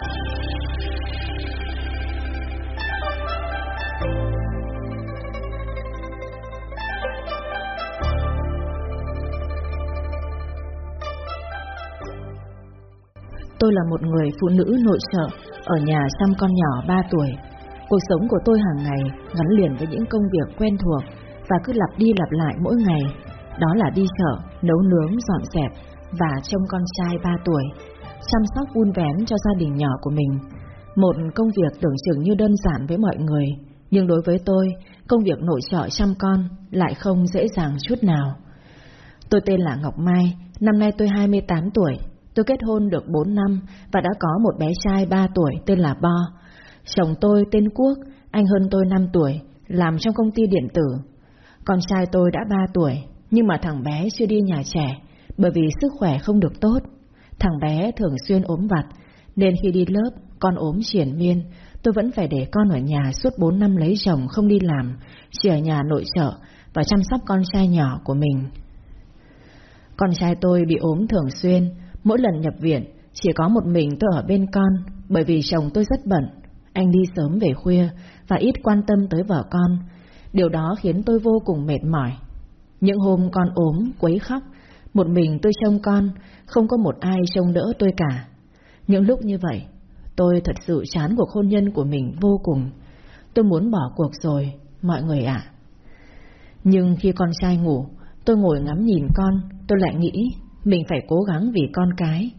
Tôi là một người phụ nữ nội trợ, ở nhà chăm con nhỏ 3 tuổi. Cuộc sống của tôi hàng ngày gắn liền với những công việc quen thuộc và cứ lặp đi lặp lại mỗi ngày. Đó là đi chợ, nấu nướng, dọn dẹp và trông con trai 3 tuổi, chăm sóc vun vén cho gia đình nhỏ của mình. Một công việc tưởng chừng như đơn giản với mọi người, nhưng đối với tôi, công việc nội trợ chăm con lại không dễ dàng chút nào. Tôi tên là Ngọc Mai, năm nay tôi 28 tuổi, Tôi kết hôn được 4 năm và đã có một bé trai 3 tuổi tên là Bo. Chồng tôi tên Quốc, anh hơn tôi 5 tuổi, làm trong công ty điện tử. Con trai tôi đã 3 tuổi, nhưng mà thằng bé chưa đi nhà trẻ, bởi vì sức khỏe không được tốt. Thằng bé thường xuyên ốm vặt, nên khi đi lớp, con ốm triển miên, tôi vẫn phải để con ở nhà suốt 4 năm lấy chồng không đi làm, chỉ ở nhà nội trợ và chăm sóc con trai nhỏ của mình. Con trai tôi bị ốm thường xuyên, Mỗi lần nhập viện, chỉ có một mình tôi ở bên con, bởi vì chồng tôi rất bận. Anh đi sớm về khuya và ít quan tâm tới vợ con. Điều đó khiến tôi vô cùng mệt mỏi. Những hôm con ốm, quấy khóc, một mình tôi trông con, không có một ai trông đỡ tôi cả. Những lúc như vậy, tôi thật sự chán cuộc hôn nhân của mình vô cùng. Tôi muốn bỏ cuộc rồi, mọi người ạ. Nhưng khi con trai ngủ, tôi ngồi ngắm nhìn con, tôi lại nghĩ mình phải cố gắng vì con cái.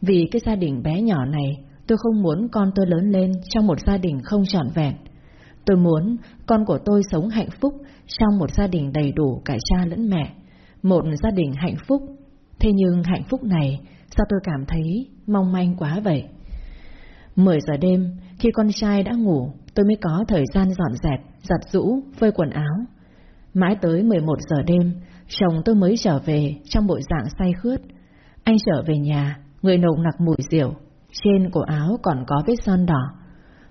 Vì cái gia đình bé nhỏ này, tôi không muốn con tôi lớn lên trong một gia đình không trọn vẹn. Tôi muốn con của tôi sống hạnh phúc trong một gia đình đầy đủ cả cha lẫn mẹ. Một gia đình hạnh phúc. Thế nhưng hạnh phúc này, sao tôi cảm thấy mong manh quá vậy? 10 giờ đêm, khi con trai đã ngủ, tôi mới có thời gian dọn dẹp, giặt rũ, phơi quần áo. Mãi tới 11 giờ đêm, Chồng tôi mới trở về trong bộ dạng say khướt. Anh trở về nhà, người nồng nặc mùi rượu, trên cổ áo còn có vết son đỏ.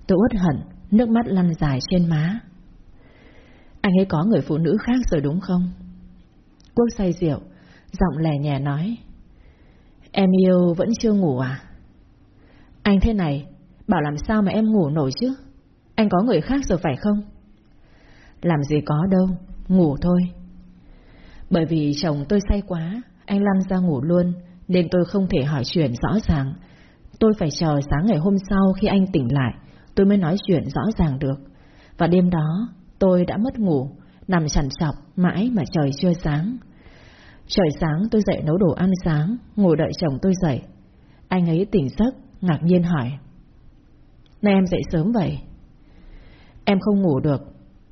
Tôi uất hận, nước mắt lăn dài trên má. Anh ấy có người phụ nữ khác rồi đúng không? Quốc say rượu, giọng lè nhẹ nói. Em yêu vẫn chưa ngủ à? Anh thế này, bảo làm sao mà em ngủ nổi chứ? Anh có người khác rồi phải không? Làm gì có đâu, ngủ thôi. Bởi vì chồng tôi say quá, anh lăn ra ngủ luôn, nên tôi không thể hỏi chuyện rõ ràng. Tôi phải chờ sáng ngày hôm sau khi anh tỉnh lại, tôi mới nói chuyện rõ ràng được. Và đêm đó, tôi đã mất ngủ, nằm chằn sọc mãi mà trời chưa sáng. Trời sáng tôi dậy nấu đồ ăn sáng, ngồi đợi chồng tôi dậy. Anh ấy tỉnh giấc, ngạc nhiên hỏi. Nay em dậy sớm vậy? Em không ngủ được.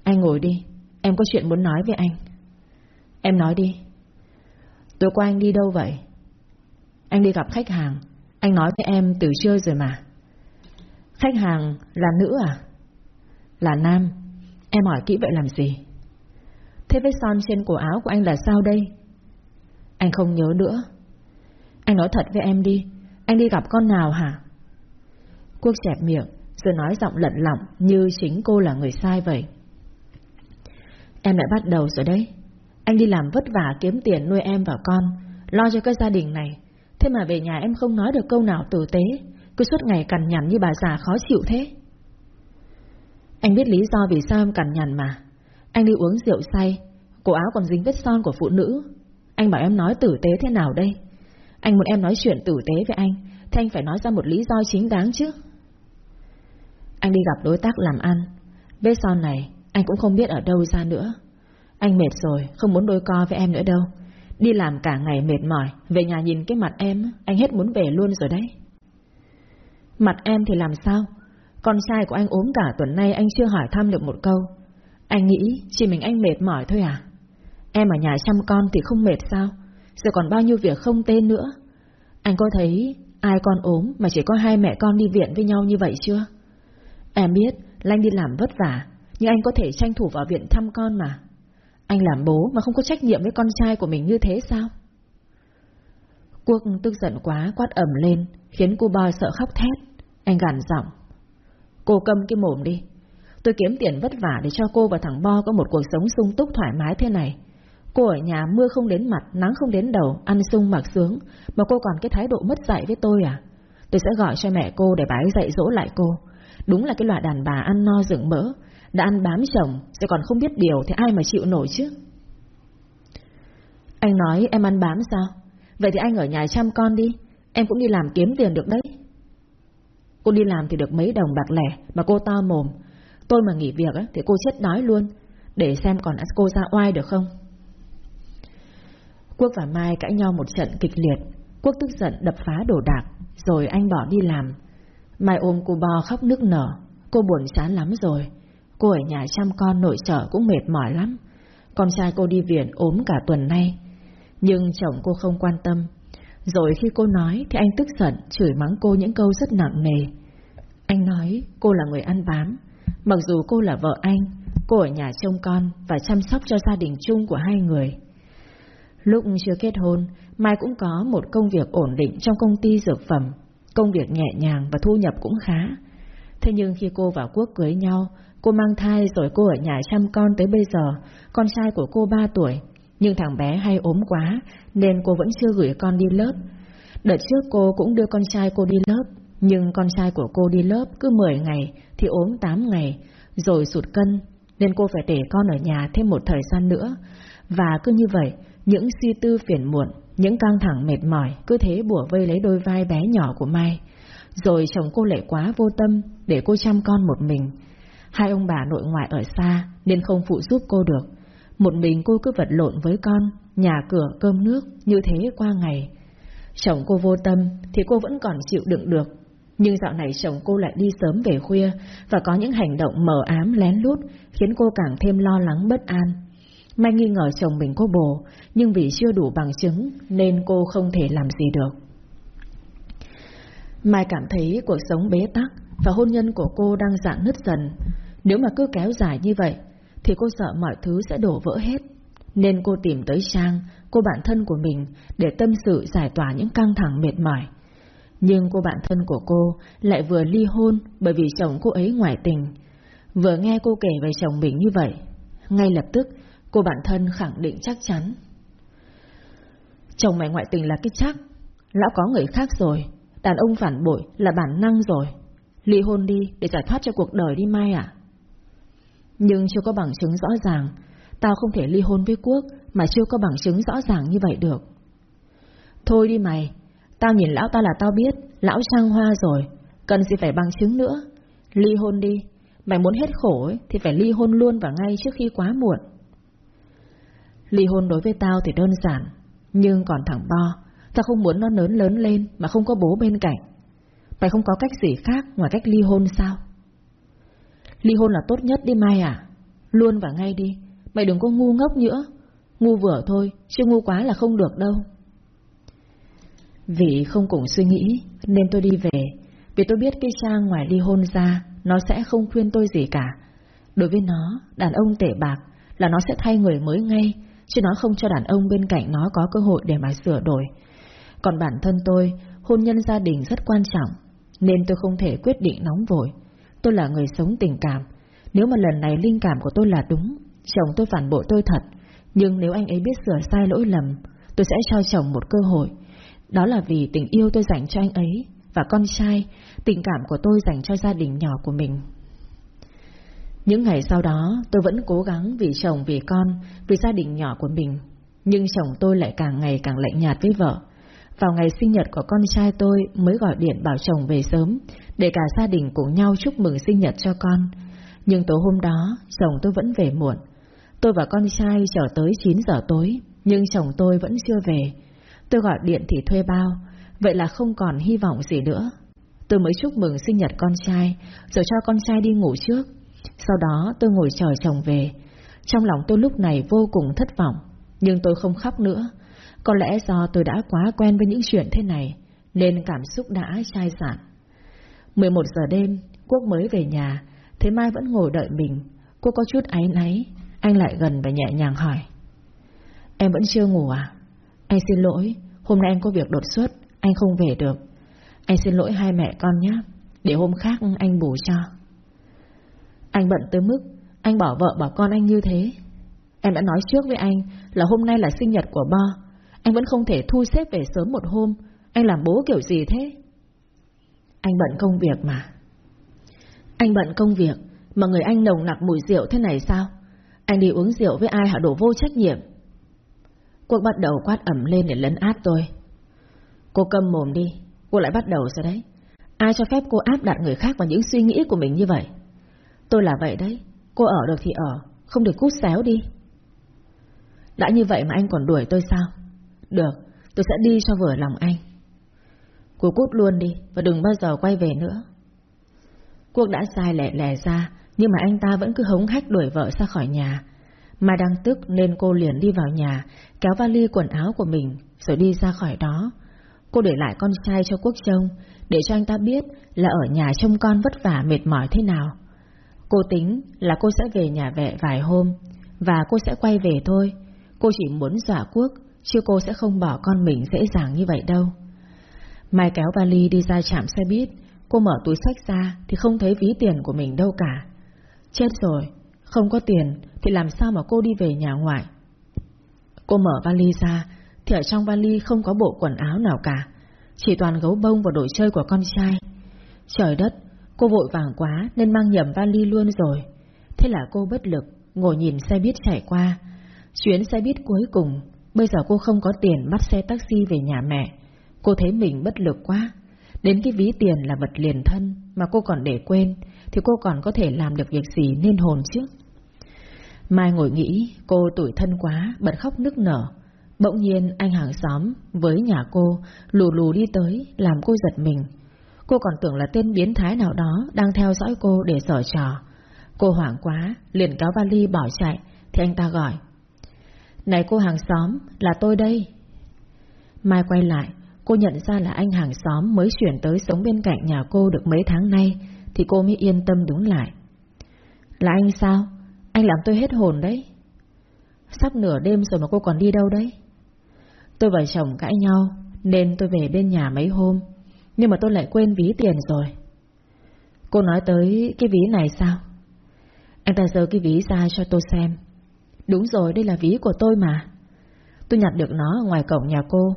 Anh ngồi đi, em có chuyện muốn nói với anh. Em nói đi Tối qua anh đi đâu vậy Anh đi gặp khách hàng Anh nói với em từ trưa rồi mà Khách hàng là nữ à Là nam Em hỏi kỹ vậy làm gì Thế vết son trên cổ áo của anh là sao đây? Anh không nhớ nữa. Anh nói thật với em đi. Anh đi gặp con nào hả? Quốc chẹp miệng Rồi nói giọng lận lọng Như chính cô là người sai vậy. Em lại bắt đầu rồi đấy. Anh đi làm vất vả kiếm tiền nuôi em và con, lo cho cái gia đình này. Thế mà về nhà em không nói được câu nào tử tế, cứ suốt ngày cằn nhằn như bà già khó chịu thế. Anh biết lý do vì sao em cằn nhằn mà. Anh đi uống rượu say, cổ áo còn dính vết son của phụ nữ. Anh bảo em nói tử tế thế nào đây? Anh muốn em nói chuyện tử tế với anh, thì anh phải nói ra một lý do chính đáng chứ. Anh đi gặp đối tác làm ăn, vết son này anh cũng không biết ở đâu ra nữa. Anh mệt rồi, không muốn đôi co với em nữa đâu. Đi làm cả ngày mệt mỏi, về nhà nhìn cái mặt em, anh hết muốn về luôn rồi đấy. Mặt em thì làm sao? Con trai của anh ốm cả tuần nay anh chưa hỏi thăm được một câu. Anh nghĩ chỉ mình anh mệt mỏi thôi à? Em ở nhà chăm con thì không mệt sao? Giờ còn bao nhiêu việc không tên nữa. Anh có thấy ai con ốm mà chỉ có hai mẹ con đi viện với nhau như vậy chưa? Em biết Lanh đi làm vất vả, nhưng anh có thể tranh thủ vào viện thăm con mà. Anh làm bố mà không có trách nhiệm với con trai của mình như thế sao? Quốc tức giận quá quát ẩm lên, khiến cô boy sợ khóc thét. Anh gằn giọng. Cô cầm cái mồm đi. Tôi kiếm tiền vất vả để cho cô và thằng Bo có một cuộc sống sung túc thoải mái thế này. Cô ở nhà mưa không đến mặt, nắng không đến đầu, ăn sung mặc sướng, mà cô còn cái thái độ mất dạy với tôi à? Tôi sẽ gọi cho mẹ cô để bà ấy dạy dỗ lại cô Đúng là cái loại đàn bà ăn no dựng mỡ Đã ăn bám chồng Rồi còn không biết điều thì ai mà chịu nổi chứ Anh nói em ăn bám sao Vậy thì anh ở nhà chăm con đi Em cũng đi làm kiếm tiền được đấy Cô đi làm thì được mấy đồng bạc lẻ Mà cô to mồm Tôi mà nghỉ việc thì cô chết đói luôn. Để xem còn cô ra oai được không. Quốc và Mai cãi nhau một trận kịch liệt. Quốc tức giận đập phá đồ đạc, Rồi anh bỏ đi làm. Mai ôm cô bò khóc nức nở. Cô buồn chán lắm rồi. Cô ở nhà chăm con nội trợ cũng mệt mỏi lắm. Con trai cô đi viện ốm cả tuần nay. Nhưng chồng cô không quan tâm. Rồi khi cô nói Thì anh tức giận, chửi mắng cô những câu rất nặng nề. Anh nói, cô là người ăn bám Mặc dù cô là vợ anh, Cô ở nhà trông con Và chăm sóc cho gia đình chung của hai người. Lúc chưa kết hôn, Mai cũng có một công việc ổn định Trong công ty dược phẩm. Công việc nhẹ nhàng và thu nhập cũng khá. Thế nhưng khi cô và Quốc cưới nhau, Cô mang thai rồi cô ở nhà chăm con tới bây giờ, Con trai của cô 3 tuổi. Nhưng thằng bé hay ốm quá, Nên cô vẫn chưa gửi con đi lớp. Đợt trước cô cũng đưa con trai cô đi lớp, Nhưng con trai của cô đi lớp cứ 10 ngày thì ốm 8 ngày, Rồi sụt cân, Nên cô phải để con ở nhà thêm một thời gian nữa. Và cứ như vậy, Những suy tư phiền muộn, Những căng thẳng mệt mỏi Cứ thế bủa vây lấy đôi vai bé nhỏ của Mai. Rồi chồng cô lại quá vô tâm Để cô chăm con một mình. Hai ông bà nội ngoại ở xa Nên không phụ giúp cô được. Một mình cô cứ vật lộn với con, Nhà cửa, cơm nước như thế qua ngày. Chồng cô vô tâm Thì cô vẫn còn chịu đựng được nhưng dạo này chồng cô lại đi sớm về khuya Và có những hành động mờ ám lén lút, Khiến cô càng thêm lo lắng bất an. Mai nghi ngờ chồng mình có bồ, Nhưng vì chưa đủ bằng chứng Nên cô không thể làm gì được. Mai cảm thấy cuộc sống bế tắc Và hôn nhân của cô đang dạng nứt dần. Nếu mà cứ kéo dài như vậy, Thì cô sợ mọi thứ sẽ đổ vỡ hết. Nên cô tìm tới Trang, Cô bạn thân của mình, Để tâm sự giải tỏa những căng thẳng mệt mỏi. Nhưng cô bạn thân của cô Lại vừa ly hôn Bởi vì chồng cô ấy ngoại tình. Vừa nghe cô kể về chồng mình như vậy, Ngay lập tức Cô bạn thân khẳng định chắc chắn. Chồng mày ngoại tình là cái chắc Lão có người khác rồi, Đàn ông phản bội là bản năng rồi. Ly hôn đi để giải thoát cho cuộc đời đi Mai à? Nhưng chưa có bằng chứng rõ ràng, Tao không thể ly hôn với Quốc Mà chưa có bằng chứng rõ ràng như vậy được. Thôi đi mày Tao nhìn lão ta là tao biết Lão trăng hoa rồi Cần gì phải bằng chứng nữa. Ly hôn đi Mày muốn hết khổ ấy, thì phải ly hôn luôn và ngay trước khi quá muộn. Ly hôn đối với tao thì đơn giản Nhưng còn thằng Bo Tao không muốn nó lớn lớn lên Mà không có bố bên cạnh. Mày không có cách gì khác ngoài cách ly hôn sao? Ly hôn là tốt nhất đi Mai à? Luôn và ngay đi Mày đừng có ngu ngốc nữa. Ngu vừa thôi Chứ ngu quá là không được đâu. Vì không cùng suy nghĩ, Nên tôi đi về. Vì tôi biết cái Trang ngoài ly hôn ra, Nó sẽ không khuyên tôi gì cả. Đối với nó, Đàn ông tệ bạc Là nó sẽ thay người mới ngay, Chứ nó không cho đàn ông bên cạnh nó có cơ hội để mà sửa đổi. Còn bản thân tôi, Hôn nhân gia đình rất quan trọng, Nên tôi không thể quyết định nóng vội. Tôi là người sống tình cảm. Nếu mà lần này linh cảm của tôi là đúng, Chồng tôi phản bội tôi thật. Nhưng nếu anh ấy biết sửa sai lỗi lầm, Tôi sẽ cho chồng một cơ hội. Đó là vì tình yêu tôi dành cho anh ấy Và con trai Tình cảm của tôi dành cho gia đình nhỏ của mình. Những ngày sau đó Tôi vẫn cố gắng vì chồng vì con Vì gia đình nhỏ của mình. Nhưng chồng tôi lại càng ngày càng lạnh nhạt với vợ. Vào ngày sinh nhật của con trai tôi Mới gọi điện bảo chồng về sớm Để cả gia đình cùng nhau chúc mừng sinh nhật cho con. Nhưng tối hôm đó Chồng tôi vẫn về muộn. Tôi và con trai chờ tới 9 giờ tối, nhưng chồng tôi vẫn chưa về. Tôi gọi điện thì thuê bao, vậy là không còn hy vọng gì nữa. Tôi mới chúc mừng sinh nhật con trai, rồi cho con trai đi ngủ trước. Sau đó tôi ngồi chờ chồng về. Trong lòng tôi lúc này vô cùng thất vọng, nhưng tôi không khóc nữa. Có lẽ do tôi đã quá quen với những chuyện thế này, nên cảm xúc đã chai dạn. 11 giờ đêm, Quốc mới về nhà, thế Mai vẫn ngồi đợi mình. Cô có chút áy náy, anh lại gần và nhẹ nhàng hỏi Em vẫn chưa ngủ à anh xin lỗi Hôm nay anh có việc đột xuất Anh không về được. Anh xin lỗi hai mẹ con nhé Để hôm khác anh bù cho. Anh bận tới mức Anh bỏ vợ bỏ con anh như thế. Em đã nói trước với anh Là hôm nay là sinh nhật của Bo. Anh vẫn không thể thu xếp về sớm một hôm. Anh làm bố kiểu gì thế? Anh bận công việc mà. Anh bận công việc, mà người anh nồng nặc mùi rượu thế này sao? Anh đi uống rượu với ai hả? Đổ vô trách nhiệm? Quốc bắt đầu quát ẩm lên để lấn át tôi. Cô câm mồm đi, cô lại bắt đầu rồi đấy. Ai cho phép cô áp đặt người khác vào những suy nghĩ của mình như vậy? Tôi là vậy đấy, cô ở được thì ở, không được cút xéo đi. Đã như vậy mà anh còn đuổi tôi sao? Được, tôi sẽ đi cho vừa lòng anh. Cô cút luôn đi và đừng bao giờ quay về nữa. Quốc đã sai lẻ lẻ ra, nhưng mà anh ta vẫn cứ hống hách đuổi vợ ra khỏi nhà. Mai đang tức nên cô liền đi vào nhà, kéo vali quần áo của mình, rồi đi ra khỏi đó. Cô để lại con trai cho Quốc trông, để cho anh ta biết là ở nhà trông con vất vả mệt mỏi thế nào. Cô tính là cô sẽ về nhà vệ vài hôm, và cô sẽ quay về thôi. Cô chỉ muốn dọa Quốc, chứ cô sẽ không bỏ con mình dễ dàng như vậy đâu. Mai kéo vali đi ra trạm xe buýt, cô mở túi sách ra thì không thấy ví tiền của mình đâu cả. Chết rồi, không có tiền thì làm sao mà cô đi về nhà ngoại? Cô mở vali ra thì ở trong vali không có bộ quần áo nào cả, chỉ toàn gấu bông và đồ chơi của con trai. Trời đất, cô vội vàng quá nên mang nhầm vali luôn rồi. Thế là cô bất lực, ngồi nhìn xe buýt chạy qua. Chuyến xe buýt cuối cùng, bây giờ cô không có tiền bắt xe taxi về nhà mẹ. Cô thấy mình bất lực quá. Đến cái ví tiền là vật liền thân mà cô còn để quên, thì cô còn có thể làm được việc gì nên hồn chứ? Mai ngồi nghĩ, cô tủi thân quá, bật khóc nức nở. Bỗng nhiên anh hàng xóm với nhà cô lù lù đi tới làm cô giật mình. Cô còn tưởng là tên biến thái nào đó đang theo dõi cô để sở trò. Cô hoảng quá, liền kéo vali bỏ chạy, thì anh ta gọi. Này cô hàng xóm, là tôi đây. Mai quay lại, cô nhận ra là anh hàng xóm mới chuyển tới sống bên cạnh nhà cô được mấy tháng nay, thì cô mới yên tâm đúng lại. Là anh sao? Anh làm tôi hết hồn đấy. Sắp nửa đêm rồi mà cô còn đi đâu đấy? Tôi và chồng cãi nhau, nên tôi về bên nhà mấy hôm, nhưng mà tôi lại quên ví tiền rồi. Cô nói tới cái ví này sao? Anh ta giơ cái ví ra cho tôi xem. Đúng rồi, đây là ví của tôi mà. Tôi nhặt được nó ở ngoài cổng nhà cô,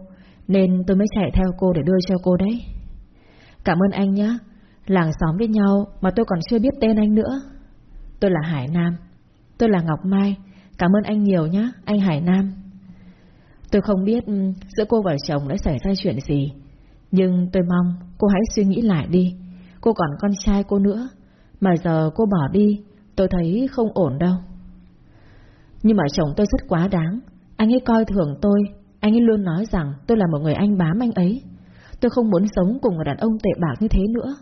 nên tôi mới chạy theo cô để đưa cho cô đấy. Cảm ơn anh nhé. Làng xóm với nhau mà tôi còn chưa biết tên anh nữa. Tôi là Hải Nam. Tôi là Ngọc Mai. Cảm ơn anh nhiều nhé, anh Hải Nam. Tôi không biết ừ, giữa cô và chồng đã xảy ra chuyện gì. Nhưng tôi mong cô hãy suy nghĩ lại đi. Cô còn con trai cô nữa. Mà giờ cô bỏ đi, tôi thấy không ổn đâu. Nhưng mà chồng tôi rất quá đáng. Anh ấy coi thường tôi. Anh ấy luôn nói rằng tôi là một người anh bám anh ấy. Tôi không muốn sống cùng người đàn ông tệ bạc như thế nữa.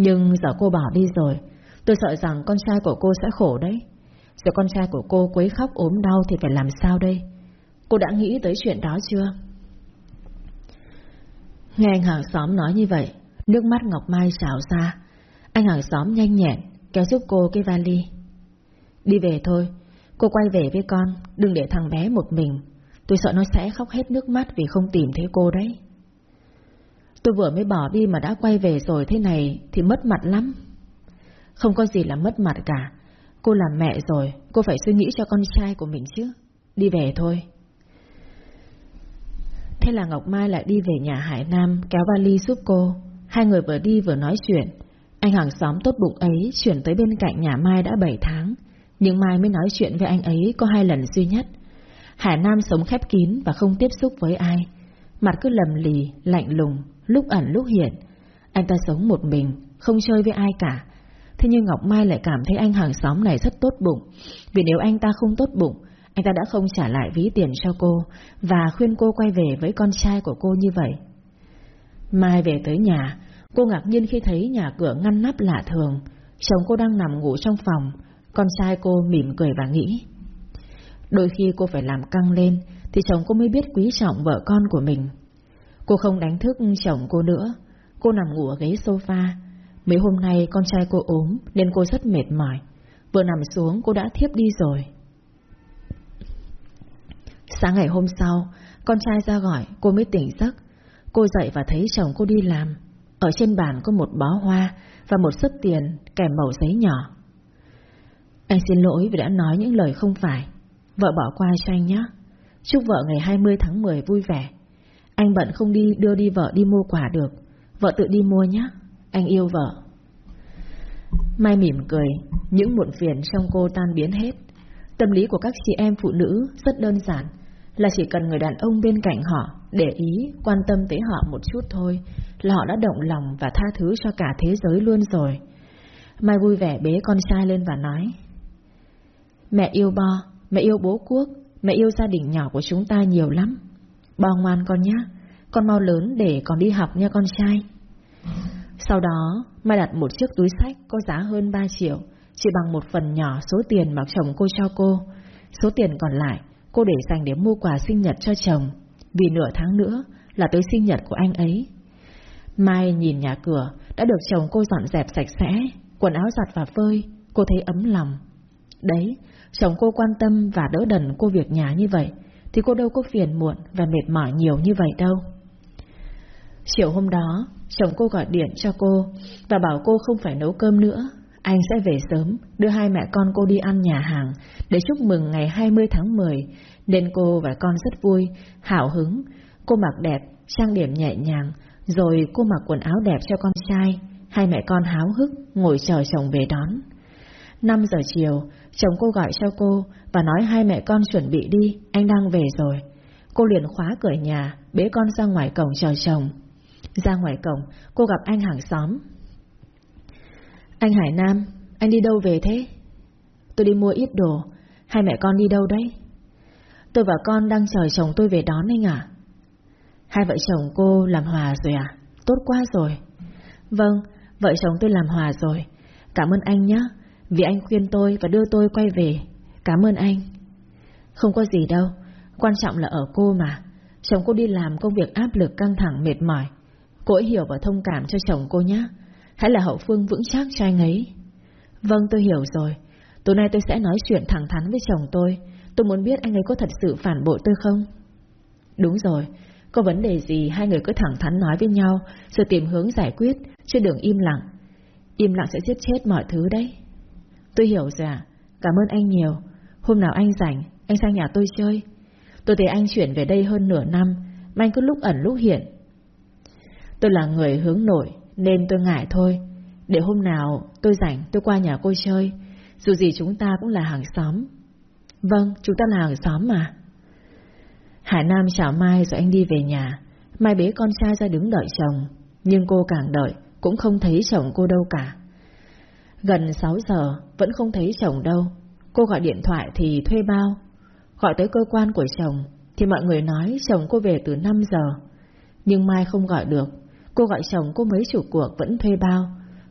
Nhưng giờ cô bỏ đi rồi, tôi sợ rằng con trai của cô sẽ khổ đấy. Giờ con trai của cô quấy khóc ốm đau thì phải làm sao đây? Cô đã nghĩ tới chuyện đó chưa? Nghe anh hàng xóm nói như vậy, nước mắt Ngọc Mai trào ra. Anh hàng xóm nhanh nhẹn, kéo giúp cô cái vali. Đi về thôi, cô quay về với con, đừng để thằng bé một mình. Tôi sợ nó sẽ khóc hết nước mắt vì không tìm thấy cô đấy. Tôi vừa mới bỏ đi mà đã quay về rồi thế này thì mất mặt lắm. Không có gì là mất mặt cả. Cô là mẹ rồi, cô phải suy nghĩ cho con trai của mình chứ. Đi về thôi. Thế là Ngọc Mai lại đi về nhà Hải Nam kéo vali giúp cô. Hai người vừa đi vừa nói chuyện. Anh hàng xóm tốt bụng ấy chuyển tới bên cạnh nhà Mai đã 7 tháng. Nhưng Mai mới nói chuyện với anh ấy có hai lần duy nhất. Hải Nam sống khép kín và không tiếp xúc với ai. Mặt cứ lầm lì, lạnh lùng, lúc ẩn lúc hiện. Anh ta sống một mình, không chơi với ai cả. Thế nhưng Ngọc Mai lại cảm thấy anh hàng xóm này rất tốt bụng. Vì nếu anh ta không tốt bụng, anh ta đã không trả lại ví tiền cho cô và khuyên cô quay về với con trai của cô như vậy. Mai về tới nhà, cô ngạc nhiên khi thấy nhà cửa ngăn nắp lạ thường. Chồng cô đang nằm ngủ trong phòng, con trai cô mỉm cười và nghĩ. Đôi khi cô phải làm căng lên thì chồng cô mới biết quý trọng vợ con của mình. Cô không đánh thức chồng cô nữa, cô nằm ngủ ở ghế sofa. Mấy hôm nay con trai cô ốm nên cô rất mệt mỏi. Vừa nằm xuống cô đã thiếp đi rồi. Sáng ngày hôm sau, con trai ra gọi, cô mới tỉnh giấc. Cô dậy và thấy chồng cô đi làm. Ở trên bàn có một bó hoa và một sấp tiền kèm mẩu giấy nhỏ. Anh xin lỗi vì đã nói những lời không phải. Vợ bỏ qua cho anh nhé. Chúc vợ ngày 20 tháng 10 vui vẻ. Anh bận không đi đưa đi vợ đi mua quà được. Vợ tự đi mua nhé. Anh yêu vợ. Mai mỉm cười Những muộn phiền trong cô tan biến hết. Tâm lý của các chị em phụ nữ rất đơn giản Là chỉ cần người đàn ông bên cạnh họ Để ý, quan tâm tới họ một chút thôi Là họ đã động lòng và tha thứ cho cả thế giới luôn rồi. Mai vui vẻ bế con trai lên và nói Mẹ yêu Bo, mẹ yêu bố Quốc Mẹ yêu gia đình nhỏ của chúng ta nhiều lắm bao ngoan con nhé Con mau lớn để còn đi học nha con trai. Sau đó, Mai đặt một chiếc túi sách có giá hơn 3 triệu, Chỉ bằng một phần nhỏ số tiền mà chồng cô cho cô. Số tiền còn lại, Cô để dành để mua quà sinh nhật cho chồng. Vì nửa tháng nữa Là tới sinh nhật của anh ấy. Mai nhìn nhà cửa, Đã được chồng cô dọn dẹp sạch sẽ, Quần áo giặt và phơi, Cô thấy ấm lòng. Đấy, Chồng cô quan tâm và đỡ đần cô việc nhà như vậy. Thì cô đâu có phiền muộn Và mệt mỏi nhiều như vậy đâu. Chiều hôm đó Chồng cô gọi điện cho cô Và bảo cô không phải nấu cơm nữa. Anh sẽ về sớm Đưa hai mẹ con cô đi ăn nhà hàng Để chúc mừng ngày 20 tháng 10 Nên cô và con rất vui Hào hứng. Cô mặc đẹp, trang điểm nhẹ nhàng Rồi cô mặc quần áo đẹp cho con trai. Hai mẹ con háo hức Ngồi chờ chồng về đón. 5 giờ chiều Chồng cô gọi cho cô và nói hai mẹ con chuẩn bị đi Anh đang về rồi Cô liền khóa cửa nhà Bế con ra ngoài cổng chờ chồng ra ngoài cổng, cô gặp anh hàng xóm. Anh Hải Nam, anh đi đâu về thế? Tôi đi mua ít đồ, hai mẹ con đi đâu đấy? Tôi và con đang chờ chồng tôi về đón anh à? Hai vợ chồng cô làm hòa rồi à? Tốt quá rồi. Vâng, vợ chồng tôi làm hòa rồi. Cảm ơn anh nhé, vì anh khuyên tôi và đưa tôi quay về. Cảm ơn anh. Không có gì đâu, quan trọng là ở cô mà. Chồng cô đi làm công việc áp lực căng thẳng mệt mỏi. Cô ấy hiểu và thông cảm cho chồng cô nhé. Hãy là hậu phương vững chắc cho anh ấy. Vâng tôi hiểu rồi. Tối nay tôi sẽ nói chuyện thẳng thắn với chồng tôi. Tôi muốn biết anh ấy có thật sự phản bội tôi không? Đúng rồi. Có vấn đề gì hai người cứ thẳng thắn nói với nhau rồi tìm hướng giải quyết, chứ đừng im lặng. Im lặng sẽ giết chết mọi thứ đấy. Tôi hiểu rồi ạ. Cảm ơn anh nhiều. Hôm nào anh rảnh, anh sang nhà tôi chơi. Tôi thấy anh chuyển về đây hơn nửa năm, mà anh cứ lúc ẩn lúc hiện, Tôi là người hướng nội Nên tôi ngại thôi. Để hôm nào tôi rảnh tôi qua nhà cô chơi. Dù gì chúng ta cũng là hàng xóm. Vâng chúng ta là hàng xóm mà. Hải Nam chào Mai rồi anh đi về nhà. Mai bế con trai ra đứng đợi chồng Nhưng cô càng đợi Cũng không thấy chồng cô đâu cả. Gần 6 giờ Vẫn không thấy chồng đâu. Cô gọi điện thoại thì thuê bao. Gọi tới cơ quan của chồng, Thì mọi người nói chồng cô về từ 5 giờ. Nhưng Mai không gọi được. Cô gọi chồng cô mấy chủ cuộc vẫn thuê bao.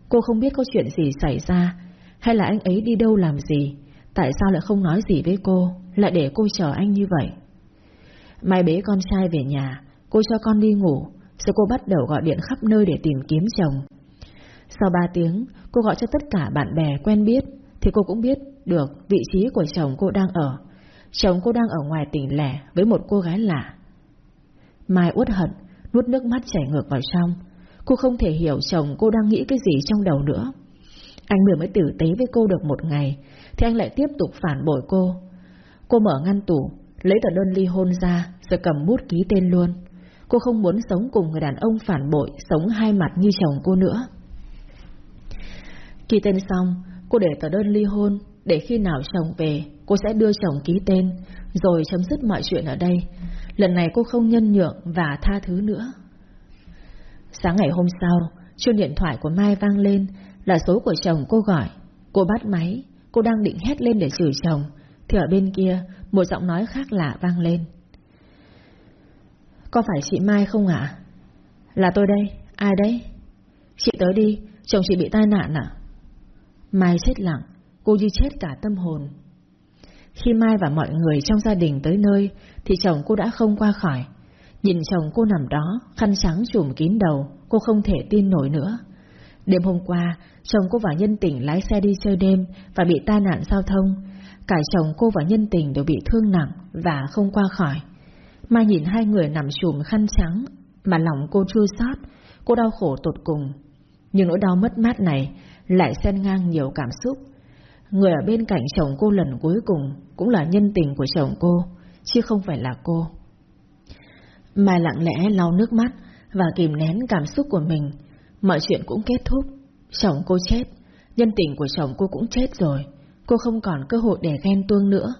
Cô không biết có chuyện gì xảy ra, Hay là anh ấy đi đâu làm gì. Tại sao lại không nói gì với cô, Lại để cô chờ anh như vậy? Mai bế con trai về nhà. Cô cho con đi ngủ. Rồi cô bắt đầu gọi điện khắp nơi để tìm kiếm chồng. Sau 3 tiếng, Cô gọi cho tất cả bạn bè quen biết, Thì cô cũng biết được vị trí của chồng cô đang ở Chồng cô đang ở ngoài tỉnh lẻ Với một cô gái lạ Mai uất hận nuốt nước mắt chảy ngược vào trong. Cô không thể hiểu chồng cô đang nghĩ cái gì trong đầu nữa. Anh vừa mới tử tế với cô được một ngày, thì anh lại tiếp tục phản bội cô. Cô mở ngăn tủ, lấy tờ đơn ly hôn ra, rồi cầm bút ký tên luôn. Cô không muốn sống cùng người đàn ông phản bội, sống hai mặt như chồng cô nữa. Ký tên xong, cô để tờ đơn ly hôn, để khi nào chồng về, cô sẽ đưa chồng ký tên, rồi chấm dứt mọi chuyện ở đây. Lần này cô không nhân nhượng và tha thứ nữa. Sáng ngày hôm sau, chuông điện thoại của Mai vang lên là số của chồng cô gọi. Cô bắt máy, cô đang định hét lên để chửi chồng, thì ở bên kia một giọng nói khác lạ vang lên. Có phải chị Mai không ạ? Là tôi đây, ai đấy? Chị tới đi, chồng chị bị tai nạn à? Mai chết lặng, cô như chết cả tâm hồn. Khi Mai và mọi người trong gia đình tới nơi, Thì chồng cô đã không qua khỏi. Nhìn chồng cô nằm đó, Khăn trắng trùm kín đầu, Cô không thể tin nổi nữa. Đêm hôm qua, Chồng cô và nhân tình lái xe đi chơi đêm Và bị tai nạn giao thông. Cả chồng cô và nhân tình đều bị thương nặng Và không qua khỏi. Mai nhìn hai người nằm trùm khăn trắng Mà lòng cô chua xót, Cô đau khổ tột cùng. Nhưng nỗi đau mất mát này Lại xen ngang nhiều cảm xúc. Người ở bên cạnh chồng cô lần cuối cùng cũng là nhân tình của chồng cô, chứ không phải là cô. Mai lặng lẽ lau nước mắt, và kìm nén cảm xúc của mình. Mọi chuyện cũng kết thúc. Chồng cô chết, nhân tình của chồng cô cũng chết rồi. Cô không còn cơ hội để ghen tuông nữa.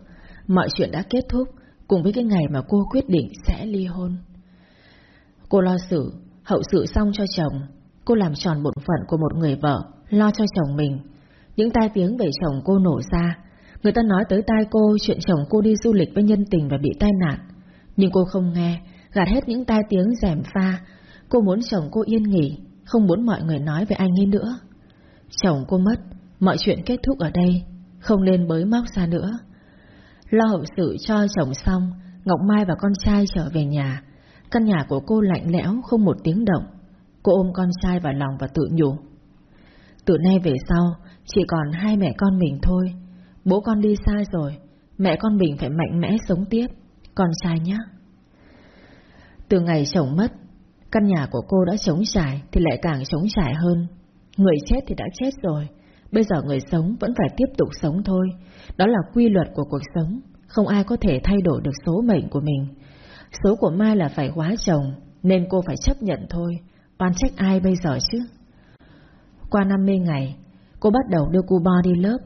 Mọi chuyện đã kết thúc, cùng với cái ngày mà cô quyết định sẽ ly hôn. Cô lo xử hậu sự xong cho chồng. Cô làm tròn bổn phận của một người vợ, lo cho chồng mình. Những tai tiếng về chồng cô nổ ra. Người ta nói tới tai cô chuyện chồng cô đi du lịch với nhân tình và bị tai nạn. Nhưng cô không nghe, gạt hết những tai tiếng rèm pha. Cô muốn chồng cô yên nghỉ, không muốn mọi người nói về anh ấy nữa. Chồng cô mất, mọi chuyện kết thúc ở đây, không nên bới móc ra nữa. Lo hậu sự cho chồng xong, Ngọc Mai và con trai trở về nhà. Căn nhà của cô lạnh lẽo, không một tiếng động. Cô ôm con trai vào lòng và tự nhủ. Từ nay về sau, chỉ còn hai mẹ con mình thôi. Bố con đi sai rồi, mẹ con mình phải mạnh mẽ sống tiếp. Con trai nhé. Từ ngày chồng mất, căn nhà của cô đã trống trải thì lại càng trống trải hơn. Người chết thì đã chết rồi, bây giờ người sống vẫn phải tiếp tục sống thôi. Đó là quy luật của cuộc sống, không ai có thể thay đổi được số mệnh của mình. Số của Mai là phải hóa chồng, nên cô phải chấp nhận thôi, oan trách ai bây giờ chứ? Qua 50 ngày, cô bắt đầu đưa cô Bo đi lớp.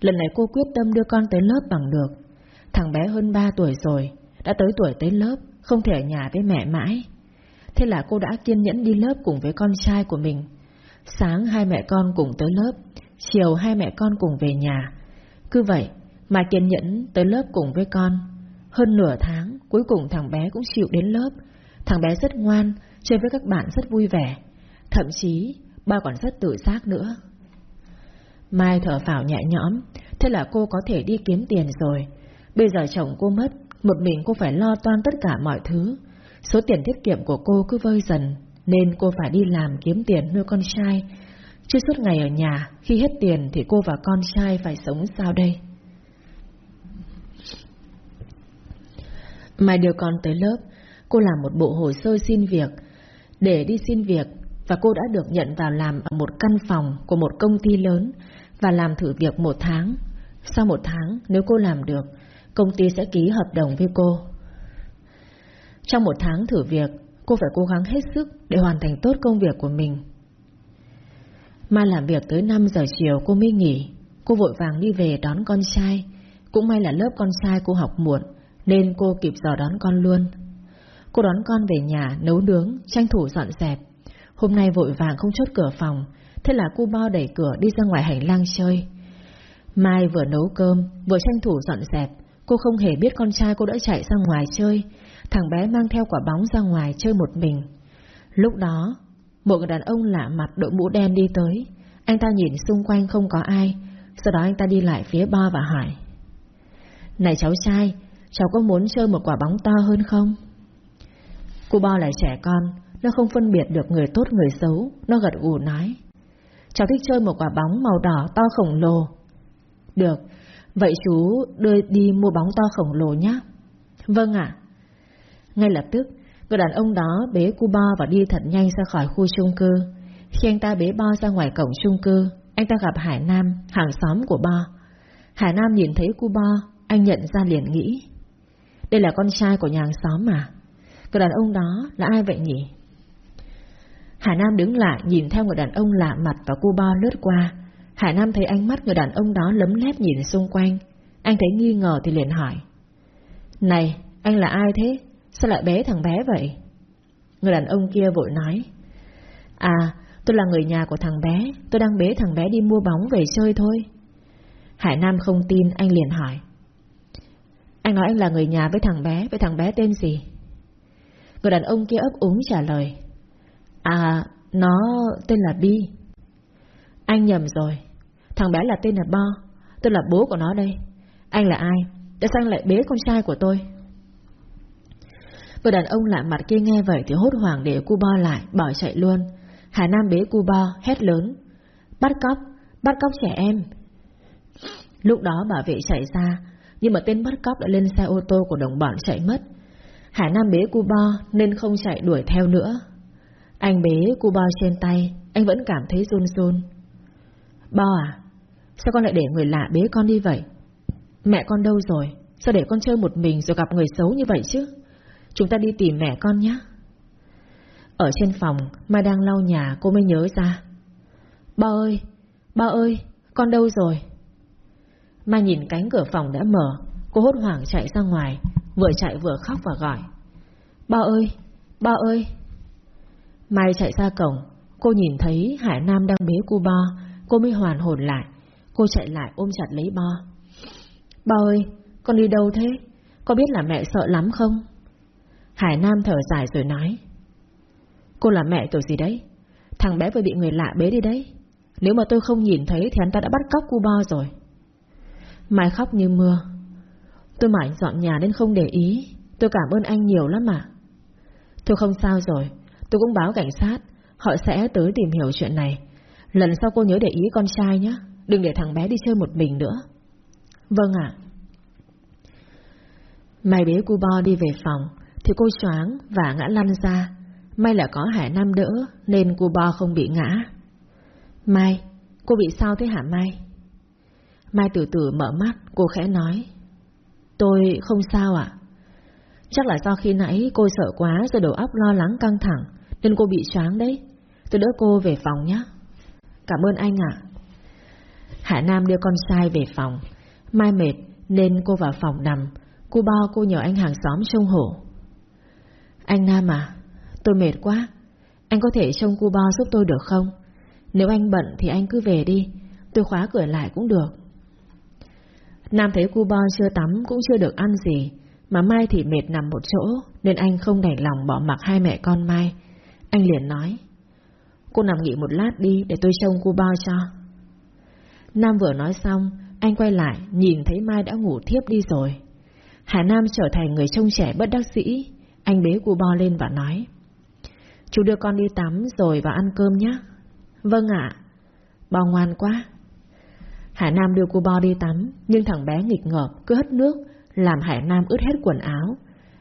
Lần này cô quyết tâm đưa con tới lớp bằng được. Thằng bé hơn 3 tuổi rồi, đã tới tuổi tới lớp, không thể ở nhà với mẹ mãi. Thế là cô đã kiên nhẫn đi lớp cùng với con trai của mình. Sáng hai mẹ con cùng tới lớp, chiều hai mẹ con cùng về nhà. Cứ vậy mà kiên nhẫn tới lớp cùng với con. Hơn nửa tháng, cuối cùng thằng bé cũng chịu đến lớp. Thằng bé rất ngoan, chơi với các bạn rất vui vẻ. Thậm chí, ba còn rất tự giác nữa. Mai thở phào nhẹ nhõm, thế là cô có thể đi kiếm tiền rồi. Bây giờ chồng cô mất, một mình cô phải lo toan tất cả mọi thứ. Số tiền tiết kiệm của cô cứ vơi dần, nên cô phải đi làm kiếm tiền nuôi con trai. Chứ suốt ngày ở nhà, khi hết tiền thì cô và con trai phải sống sao đây? Mai đưa con tới lớp, cô làm một bộ hồ sơ xin việc. Để đi xin việc, và cô đã được nhận vào làm ở một căn phòng của một công ty lớn và làm thử việc một tháng. Sau một tháng, nếu cô làm được, công ty sẽ ký hợp đồng với cô. Trong một tháng thử việc, cô phải cố gắng hết sức để hoàn thành tốt công việc của mình. Mai làm việc tới 5 giờ chiều cô mới nghỉ, cô vội vàng đi về đón con trai. Cũng may là lớp con trai cô học muộn, nên cô kịp giờ đón con luôn. Cô đón con về nhà, nấu nướng, tranh thủ dọn dẹp. Hôm nay vội vàng không chốt cửa phòng, thế là cô bo đẩy cửa đi ra ngoài hành lang chơi. Mai vừa nấu cơm, vừa tranh thủ dọn dẹp, cô không hề biết con trai cô đã chạy ra ngoài chơi, thằng bé mang theo quả bóng ra ngoài chơi một mình. Lúc đó, một người đàn ông lạ mặt đội mũ đen đi tới, anh ta nhìn xung quanh không có ai, sau đó anh ta đi lại phía bo và hỏi. Này cháu trai, cháu có muốn chơi một quả bóng to hơn không? Cô bo lại trẻ con, nó không phân biệt được người tốt người xấu, nó gật gù nói. Cháu thích chơi một quả bóng màu đỏ to khổng lồ. Được, vậy chú đưa đi mua bóng to khổng lồ nhé. Vâng ạ. Ngay lập tức, người đàn ông đó bế cu bo và đi thật nhanh ra khỏi khu chung cư. Khi anh ta bế bo ra ngoài cổng chung cư, anh ta gặp Hải Nam, hàng xóm của bo. Hải Nam nhìn thấy cu bo, anh nhận ra liền nghĩ. Đây là con trai của nhà hàng xóm mà. Người đàn ông đó là ai vậy nhỉ? Hà Nam đứng lại nhìn theo người đàn ông lạ mặt và cô bo lướt qua. Hà Nam thấy ánh mắt người đàn ông đó lấm lét nhìn xung quanh. Anh thấy nghi ngờ thì liền hỏi. Này, anh là ai thế? Sao lại bé thằng bé vậy? Người đàn ông kia vội nói. À, tôi là người nhà của thằng bé, tôi đang bế thằng bé đi mua bóng về chơi thôi. Hải Nam không tin, anh liền hỏi. Anh nói anh là người nhà với thằng bé, với thằng bé tên gì? Người đàn ông kia ấp úng trả lời. À, nó tên là Bi. Anh nhầm rồi. Thằng bé là tên là Bo. Tôi là bố của nó đây. Anh là ai? Tại sao anh lại bế con trai của tôi? Người đàn ông lạ mặt kia nghe vậy thì hốt hoảng để cu Bo lại, bỏ chạy luôn. Hà Nam bế cu Bo, hét lớn. Bắt cóc, bắt cóc trẻ em. Lúc đó bảo vệ chạy ra, nhưng mà tên bắt cóc đã lên xe ô tô của đồng bọn chạy mất. Hải Nam bế cu Bo nên không chạy đuổi theo nữa. Anh bế cu Bo trên tay, anh vẫn cảm thấy run run. Bo à, sao con lại để người lạ bế con đi vậy? Mẹ con đâu rồi? Sao để con chơi một mình rồi gặp người xấu như vậy chứ? Chúng ta đi tìm mẹ con nhé. Ở trên phòng, Mai đang lau nhà cô mới nhớ ra. Ba ơi, ba ơi, con đâu rồi? Mai nhìn cánh cửa phòng đã mở, cô hốt hoảng chạy ra ngoài, vừa chạy vừa khóc và gọi. Ba ơi, ba ơi. Mai chạy ra cổng, cô nhìn thấy Hải Nam đang bế cu ba, cô mới hoàn hồn lại. Cô chạy lại ôm chặt lấy ba. Ba ơi, con đi đâu thế? Có biết là mẹ sợ lắm không? Hải Nam thở dài rồi nói. Cô là mẹ kiểu gì đấy? Thằng bé vừa bị người lạ bế đi đấy. Nếu mà tôi không nhìn thấy thì anh ta đã bắt cóc cu bo rồi. Mai khóc như mưa. Tôi mãi dọn nhà nên không để ý. Tôi cảm ơn anh nhiều lắm mà. Thôi không sao rồi. Tôi cũng báo cảnh sát. Họ sẽ tới tìm hiểu chuyện này. Lần sau cô nhớ để ý con trai nhé. Đừng để thằng bé đi chơi một mình nữa. Vâng ạ. mày bế cu bo đi về phòng Thì cô choáng và ngã lăn ra May là có Hải Nam đỡ Nên cu bo không bị ngã Mai, cô bị sao thế hả Mai? Mai từ từ mở mắt Cô khẽ nói Tôi không sao ạ Chắc là do khi nãy cô sợ quá Rồi đầu óc lo lắng căng thẳng nên cô bị choáng đấy. Tôi đỡ cô về phòng nhé Cảm ơn anh ạ. Hạ Nam đưa con trai về phòng. Mai mệt, nên cô vào phòng nằm. Cô bao cô nhờ anh hàng xóm trông hổ Anh Nam à Tôi mệt quá. Anh có thể trông cô bao giúp tôi được không? Nếu anh bận thì anh cứ về đi. Tôi khóa cửa lại cũng được. Nam thấy cô bao chưa tắm Cũng chưa được ăn gì, Mà Mai thì mệt nằm một chỗ, Nên anh không đành lòng bỏ mặc hai mẹ con Mai. Anh liền nói Cô nằm nghỉ một lát đi Để tôi trông cô bao cho Nam vừa nói xong Anh quay lại nhìn thấy Mai đã ngủ thiếp đi rồi Hà Nam trở thành người trông trẻ bất đắc sĩ. Anh bế cô bo lên và nói. Chú đưa con đi tắm rồi vào ăn cơm nhé. Vâng ạ. Bo ngoan quá. Hải Nam đưa cô bo đi tắm, nhưng thằng bé nghịch ngợp cứ hất nước, làm Hải Nam ướt hết quần áo.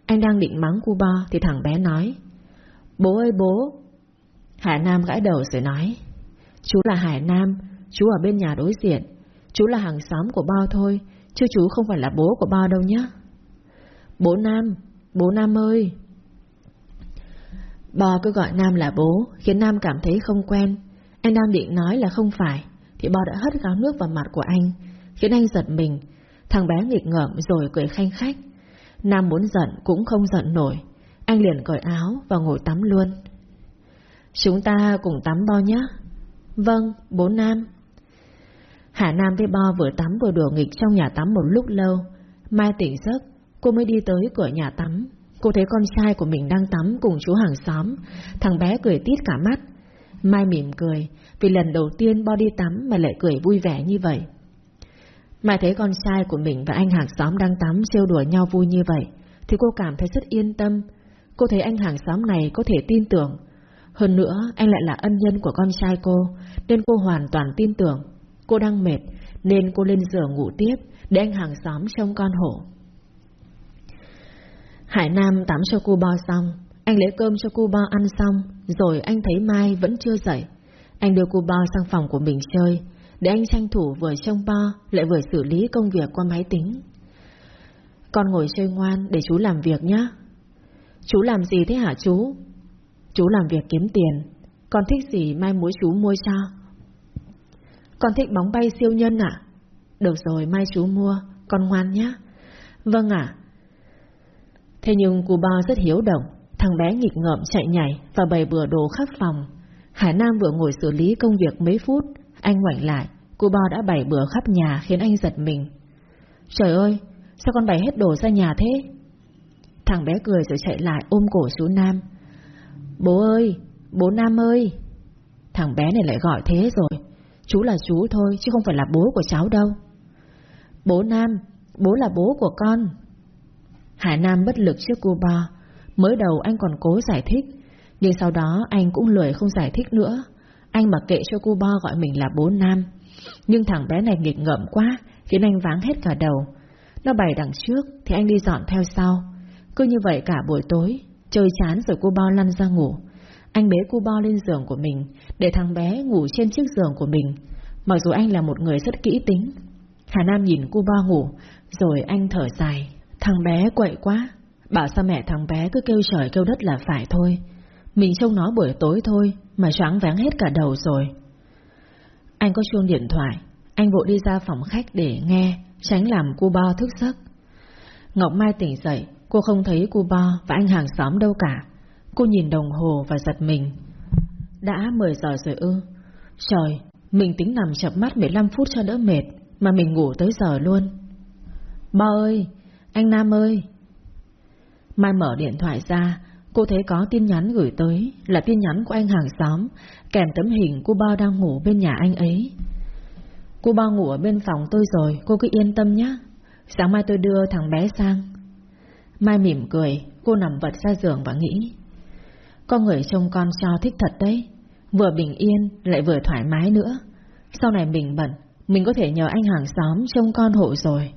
Anh đang định mắng cô bo thì thằng bé nói. Bố ơi bố. Hải Nam gãi đầu rồi nói. Chú là Hải Nam, chú ở bên nhà đối diện. Chú là hàng xóm của bao thôi, chứ chú không phải là bố của bao đâu nhé. Bố Nam, bố Nam ơi! Bò cứ gọi Nam là bố, khiến Nam cảm thấy không quen. Anh đang định nói là không phải, thì bò đã hất gáo nước vào mặt của anh, khiến anh giật mình. Thằng bé nghịch ngợm rồi cười khanh khách. Nam muốn giận cũng không giận nổi. Anh liền cởi áo và ngồi tắm luôn. Chúng ta cùng tắm Bo nhé. Vâng, bố Nam. Hà Nam với Bo vừa tắm vừa đùa nghịch trong nhà tắm một lúc lâu. Mai tỉnh giấc, Cô mới đi tới cửa nhà tắm Cô thấy con trai của mình đang tắm cùng chú hàng xóm Thằng bé cười tít cả mắt Mai mỉm cười Vì lần đầu tiên Bo đi tắm mà lại cười vui vẻ như vậy Mai thấy con trai của mình và anh hàng xóm đang tắm trêu đùa nhau vui như vậy Thì cô cảm thấy rất yên tâm Cô thấy anh hàng xóm này có thể tin tưởng Hơn nữa anh lại là ân nhân của con trai cô Nên cô hoàn toàn tin tưởng Cô đang mệt Nên cô lên giường ngủ tiếp Để anh hàng xóm trông con hổ Hải Nam tắm cho cô bo xong, anh lấy cơm cho cô bo ăn xong, rồi anh thấy Mai vẫn chưa dậy. Anh đưa cô bo sang phòng của mình chơi, để anh tranh thủ vừa trông bo, lại vừa xử lý công việc qua máy tính. Con ngồi chơi ngoan để chú làm việc nhé. Chú làm gì thế hả chú? Chú làm việc kiếm tiền. Con thích gì mai mối chú mua cho? Con thích bóng bay siêu nhân ạ. Được rồi mai chú mua, con ngoan nhé. Vâng ạ. Thế nhưng cô bò rất hiếu động, thằng bé nghịch ngợm chạy nhảy và bày bừa đồ khắp phòng. Hải Nam vừa ngồi xử lý công việc mấy phút, anh ngoảnh lại, cô bò đã bày bừa khắp nhà khiến anh giật mình. Trời ơi, sao con bày hết đồ ra nhà thế? Thằng bé cười rồi chạy lại ôm cổ chú Nam. Bố ơi, bố Nam ơi! Thằng bé này lại gọi thế rồi, chú là chú thôi chứ không phải là bố của cháu đâu. Bố Nam, bố là bố của con. Hải Nam bất lực trước cô ba. Mới đầu anh còn cố giải thích, nhưng sau đó anh cũng lười không giải thích nữa. Anh mặc kệ cho cô ba gọi mình là bố Nam. Nhưng thằng bé này nghịch ngợm quá, khiến anh váng hết cả đầu. Nó bày đằng trước, thì anh đi dọn theo sau. Cứ như vậy cả buổi tối, chơi chán rồi cô bao lăn ra ngủ. Anh bế cô bao lên giường của mình, để thằng bé ngủ trên chiếc giường của mình. Mặc dù anh là một người rất kỹ tính. Hà Nam nhìn cô bao ngủ, rồi anh thở dài, Thằng bé quậy quá, bảo sao mẹ thằng bé cứ kêu trời kêu đất là phải thôi. Mình trông nó buổi tối thôi Mà choáng váng hết cả đầu rồi Anh có chuông điện thoại Anh vội đi ra phòng khách để nghe Tránh làm cô bao thức giấc Ngọc Mai tỉnh dậy Cô không thấy cô Bo và anh hàng xóm đâu cả. Cô nhìn đồng hồ và giật mình. Đã 10 giờ rồi ư? Trời, Mình tính nằm chập mắt 15 phút cho đỡ mệt, Mà mình ngủ tới giờ luôn. Bo ơi, Anh Nam ơi. Mai mở điện thoại ra, Cô thấy có tin nhắn gửi tới, Là tin nhắn của anh hàng xóm, Kèm tấm hình cô Bo đang ngủ bên nhà anh ấy. Cô Bo ngủ ở bên phòng tôi rồi, Cô cứ yên tâm nhé Sáng mai tôi đưa thằng bé sang. Mai mỉm cười, Cô nằm vật ra giường và nghĩ. Con người trông con cho thích thật đấy. Vừa bình yên, lại vừa thoải mái nữa. Sau này mình bận, Mình có thể nhờ anh hàng xóm trông con hộ rồi.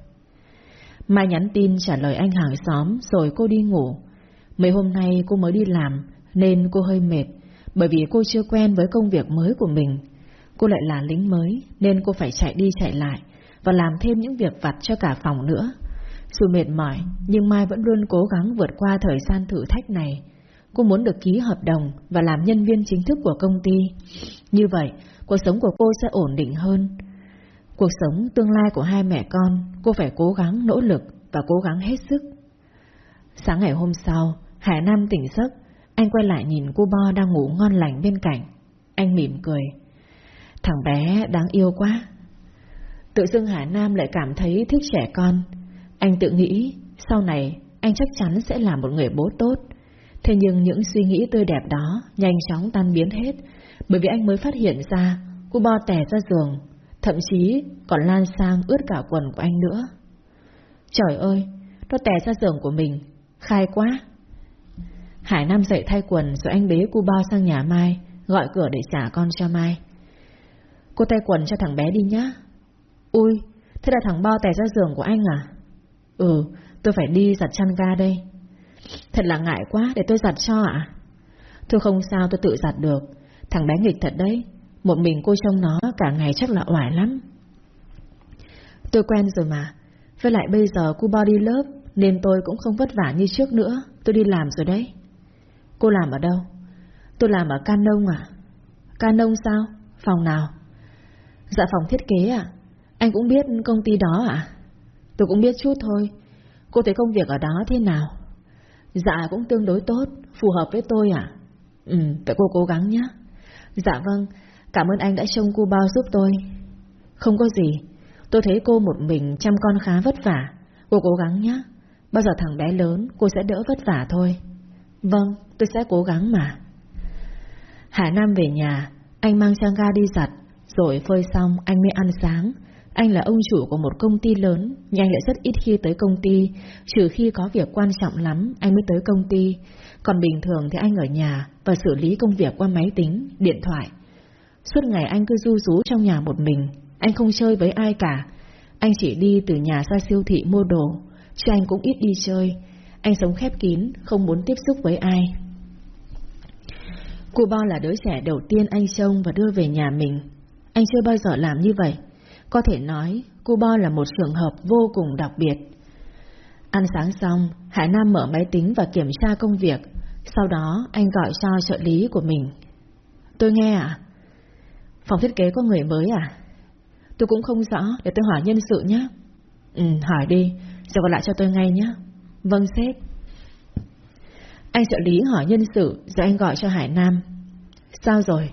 Mai nhắn tin trả lời anh hàng xóm Rồi cô đi ngủ. Mấy hôm nay cô mới đi làm, Nên cô hơi mệt, Bởi vì cô chưa quen với công việc mới của mình. Cô lại là lính mới, Nên cô phải chạy đi chạy lại Và làm thêm những việc vặt cho cả phòng nữa. Dù mệt mỏi, Nhưng Mai vẫn luôn cố gắng vượt qua thời gian thử thách này. Cô muốn được ký hợp đồng Và làm nhân viên chính thức của công ty. Như vậy, Cuộc sống của cô sẽ ổn định hơn. Cuộc sống tương lai của hai mẹ con, Cô phải cố gắng nỗ lực Và cố gắng hết sức. Sáng ngày hôm sau Hải Nam tỉnh giấc. Anh quay lại nhìn cô Bo đang ngủ ngon lành bên cạnh. Anh mỉm cười. Thằng bé đáng yêu quá. Tự dưng Hải Nam lại cảm thấy thích trẻ con. Anh tự nghĩ, Sau này anh chắc chắn sẽ là một người bố tốt. Thế nhưng những suy nghĩ tươi đẹp đó Nhanh chóng tan biến hết, Bởi vì anh mới phát hiện ra Cô Bo tè ra giường, Thậm chí còn lan sang ướt cả quần của anh nữa. Trời ơi, Nó tè ra giường của mình, Khai quá. Hải Nam dậy thay quần rồi anh bế cô Bo sang nhà Mai, Gọi cửa để trả con cho Mai. Cô tay quần cho thằng bé đi nhá. Ui, Thế là thằng Bo tè ra giường của anh à? Ừ tôi phải đi giặt chăn ga đây. Thật là ngại quá để tôi giặt cho ạ. Thôi không sao tôi tự giặt được. Thằng bé nghịch thật đấy. Một mình cô trông nó cả ngày chắc là oải lắm. Tôi quen rồi mà. Với lại bây giờ cô body đi lớp Nên tôi cũng không vất vả như trước nữa. Tôi đi làm rồi đấy. Cô làm ở đâu? Tôi làm ở Canon à Canon sao? Phòng nào? Dạ phòng thiết kế à Anh cũng biết công ty đó à Tôi cũng biết chút thôi. Cô thấy công việc ở đó thế nào? Dạ cũng tương đối tốt, Phù hợp với tôi à Ừ vậy cô cố gắng nhé. Dạ vâng Cảm ơn anh đã trông cu bao giúp tôi. Không có gì, Tôi thấy cô một mình chăm con khá vất vả. Cô cố gắng nhé. Bao giờ thằng bé lớn, cô sẽ đỡ vất vả thôi. Vâng tôi sẽ cố gắng mà. Hải Nam về nhà, Anh mang sang ga đi giặt, Rồi phơi xong anh mới ăn sáng. Anh là ông chủ của một công ty lớn Nhưng anh lại rất ít khi tới công ty Trừ khi có việc quan trọng lắm Anh mới tới công ty. Còn bình thường thì anh ở nhà Và xử lý công việc qua máy tính, điện thoại. Suốt ngày anh cứ du rú trong nhà một mình Anh không chơi với ai cả. Anh chỉ đi từ nhà ra siêu thị mua đồ Chứ anh cũng ít đi chơi. Anh sống khép kín Không muốn tiếp xúc với ai. Cô Bo là đứa trẻ đầu tiên anh trông và đưa về nhà mình. Anh chưa bao giờ làm như vậy. Có thể nói Cuba là một trường hợp vô cùng đặc biệt. Ăn sáng xong, Hải Nam mở máy tính và kiểm tra công việc. Sau đó, anh gọi cho trợ lý của mình. Tôi nghe à? Phòng thiết kế có người mới à? Tôi cũng không rõ, Để tôi hỏi nhân sự nhé. Ừ hỏi đi Rồi gọi lại cho tôi ngay nhé. Vâng sếp. Anh trợ lý hỏi nhân sự, Rồi anh gọi cho Hải Nam. Sao rồi?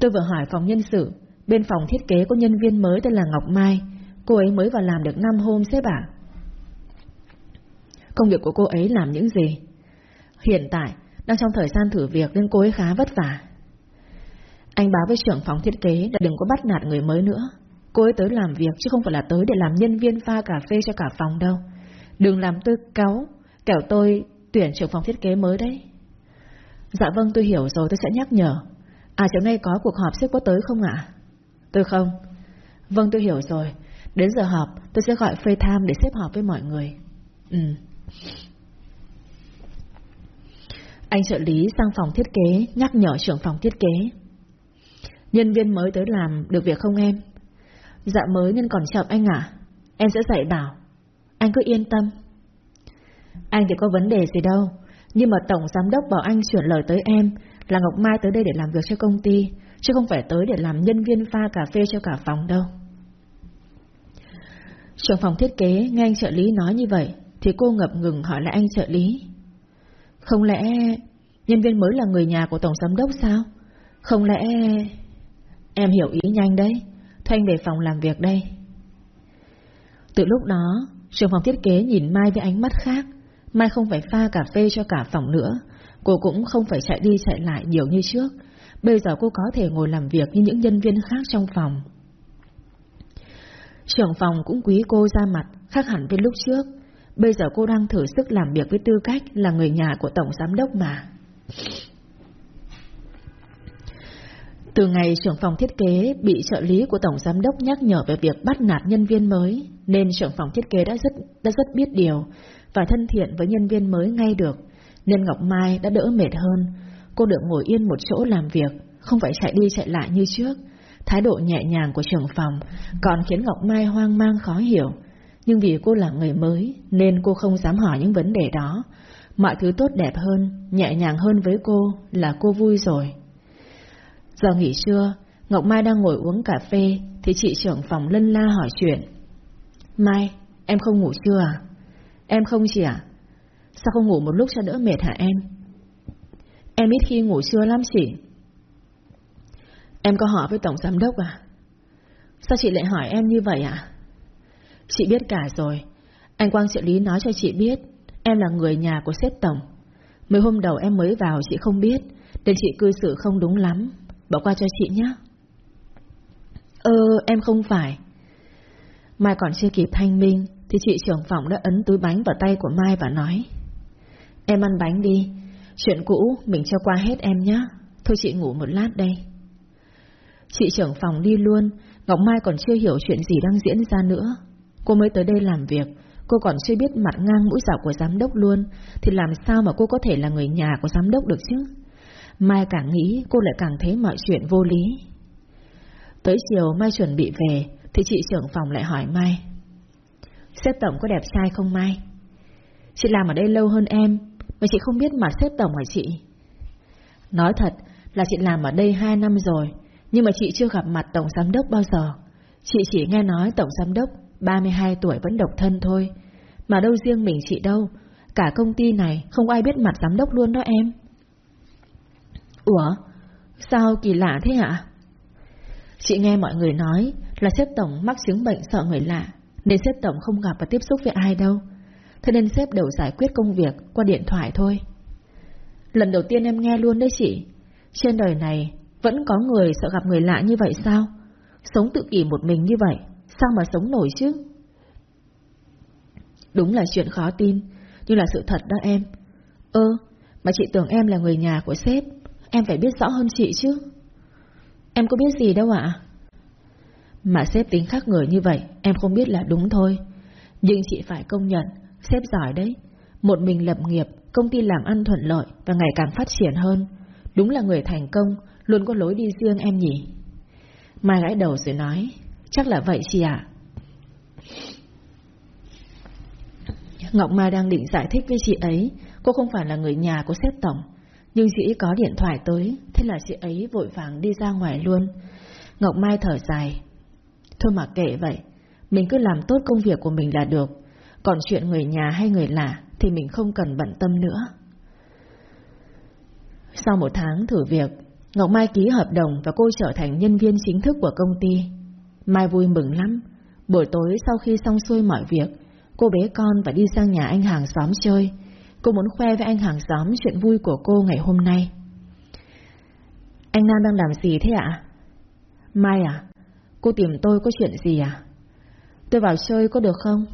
Tôi vừa hỏi phòng nhân sự Bên phòng thiết kế có nhân viên mới tên là Ngọc Mai. Cô ấy mới vào làm được 5 hôm sếp ạ. Công việc của cô ấy làm những gì? Hiện tại, Đang trong thời gian thử việc nên cô ấy khá vất vả. Anh báo với trưởng phòng thiết kế Là đừng có bắt nạt người mới nữa. Cô ấy tới làm việc chứ không phải là tới để làm nhân viên pha cà phê cho cả phòng đâu. Đừng làm tôi cáu, Kẻo tôi tuyển trưởng phòng thiết kế mới đấy. Dạ vâng tôi hiểu rồi, tôi sẽ nhắc nhở. À chiều nay có cuộc họp sếp có tới không ạ? Tôi không? Vâng tôi hiểu rồi. Đến giờ họp tôi sẽ gọi phê tham để xếp họp với mọi người. Ừ. Anh trợ lý sang phòng thiết kế Nhắc nhở trưởng phòng thiết kế. Nhân viên mới tới làm Được việc không em? Dạ mới nên còn chậm anh ạ. Em sẽ dạy bảo. Anh cứ yên tâm. Anh thì có vấn đề gì đâu. Nhưng mà Tổng Giám Đốc bảo anh chuyển lời tới em là Ngọc Mai tới đây để làm việc cho công ty, chứ không phải tới để làm nhân viên pha cà phê cho cả phòng đâu. Trưởng phòng thiết kế nghe anh trợ lý nói như vậy, thì cô ngập ngừng hỏi lại anh trợ lý. Không lẽ nhân viên mới là người nhà của Tổng Giám Đốc sao? Không lẽ... Em hiểu ý nhanh đấy, Thanh về phòng làm việc đây. Từ lúc đó, trưởng phòng thiết kế nhìn Mai với ánh mắt khác. Mai không phải pha cà phê cho cả phòng nữa. Cô cũng không phải chạy đi chạy lại nhiều như trước. Bây giờ cô có thể ngồi làm việc như những nhân viên khác trong phòng. Trưởng phòng cũng quý cô ra mặt, khác hẳn với lúc trước. Bây giờ cô đang thử sức làm việc với tư cách là người nhà của Tổng Giám Đốc mà. Từ ngày trưởng phòng thiết kế bị trợ lý của Tổng Giám Đốc nhắc nhở về việc bắt nạt nhân viên mới, nên trưởng phòng thiết kế đã rất, đã rất biết điều và thân thiện với nhân viên mới ngay được, nên Ngọc Mai đã đỡ mệt hơn. Cô được ngồi yên một chỗ làm việc, không phải chạy đi chạy lại như trước. Thái độ nhẹ nhàng của trưởng phòng còn khiến Ngọc Mai hoang mang khó hiểu. Nhưng vì cô là người mới nên cô không dám hỏi những vấn đề đó. Mọi thứ tốt đẹp hơn, nhẹ nhàng hơn với cô là cô vui rồi. Giờ nghỉ trưa, Ngọc Mai đang ngồi uống cà phê thì chị trưởng phòng lân la hỏi chuyện. Mai, em không ngủ chưa à? Em không chị à? Sao không ngủ một lúc cho đỡ mệt hả em? Em ít khi ngủ trưa lắm chị. Em có hỏi với Tổng Giám Đốc à? Sao chị lại hỏi em như vậy à? Chị biết cả rồi. Anh Quang trợ lý nói cho chị biết em là người nhà của sếp Tổng. Mấy hôm đầu em mới vào chị không biết, nên chị cư xử không đúng lắm. Bỏ qua cho chị nhé. Ơ, ờ, em không phải. Mai còn chưa kịp thanh minh, thì chị trưởng phòng đã ấn túi bánh vào tay của Mai và nói. Em ăn bánh đi, chuyện cũ mình cho qua hết em nhé. Thôi chị ngủ một lát đây. Chị trưởng phòng đi luôn, Ngọc Mai còn chưa hiểu chuyện gì đang diễn ra nữa. Cô mới tới đây làm việc, cô còn chưa biết mặt ngang mũi dạo của giám đốc luôn, thì làm sao mà cô có thể là người nhà của giám đốc được chứ? Mai càng nghĩ cô lại càng thấy mọi chuyện vô lý. Tới chiều Mai chuẩn bị về, thì chị trưởng phòng lại hỏi Mai. Sếp tổng có đẹp trai không Mai? Chị làm ở đây lâu hơn em, mà chị không biết mặt sếp tổng hả chị? Nói thật là chị làm ở đây 2 năm rồi, nhưng mà chị chưa gặp mặt tổng giám đốc bao giờ. Chị chỉ nghe nói tổng giám đốc 32 tuổi vẫn độc thân thôi. Mà đâu riêng mình chị đâu, cả công ty này không ai biết mặt giám đốc luôn đó em. Ủa, sao kỳ lạ thế hả? Chị nghe mọi người nói là sếp tổng mắc chứng bệnh sợ người lạ, nên sếp tổng không gặp và tiếp xúc với ai đâu. Thế nên sếp đều giải quyết công việc qua điện thoại thôi. Lần đầu tiên em nghe luôn đấy chị. Trên đời này vẫn có người sợ gặp người lạ như vậy sao? Sống tự kỷ một mình như vậy, sao mà sống nổi chứ? Đúng là chuyện khó tin, nhưng là sự thật đó em. Ơ, mà chị tưởng em là người nhà của sếp, em phải biết rõ hơn chị chứ. Em có biết gì đâu ạ? Mà sếp tính khác người như vậy, em không biết là đúng thôi. Nhưng chị phải công nhận, sếp giỏi đấy. Một mình lập nghiệp, công ty làm ăn thuận lợi và ngày càng phát triển hơn. Đúng là người thành công, luôn có lối đi riêng em nhỉ. Mai gãi đầu rồi nói, chắc là vậy chị ạ. Ngọc Mai đang định giải thích với chị ấy, cô không phải là người nhà của sếp tổng. Nhưng chị có điện thoại tới, thế là chị ấy vội vàng đi ra ngoài luôn. Ngọc Mai thở dài. Thôi mà kệ vậy, mình cứ làm tốt công việc của mình là được. Còn chuyện người nhà hay người lạ thì mình không cần bận tâm nữa. Sau một tháng thử việc, Ngọc Mai ký hợp đồng và cô trở thành nhân viên chính thức của công ty. Mai vui mừng lắm. Buổi tối sau khi xong xuôi mọi việc, cô bế con và đi sang nhà anh hàng xóm chơi. Cô muốn khoe với anh hàng xóm chuyện vui của cô ngày hôm nay. Anh Nam đang làm gì thế ạ? Mai à? Cô tìm tôi có chuyện gì à? Tôi vào chơi có được không?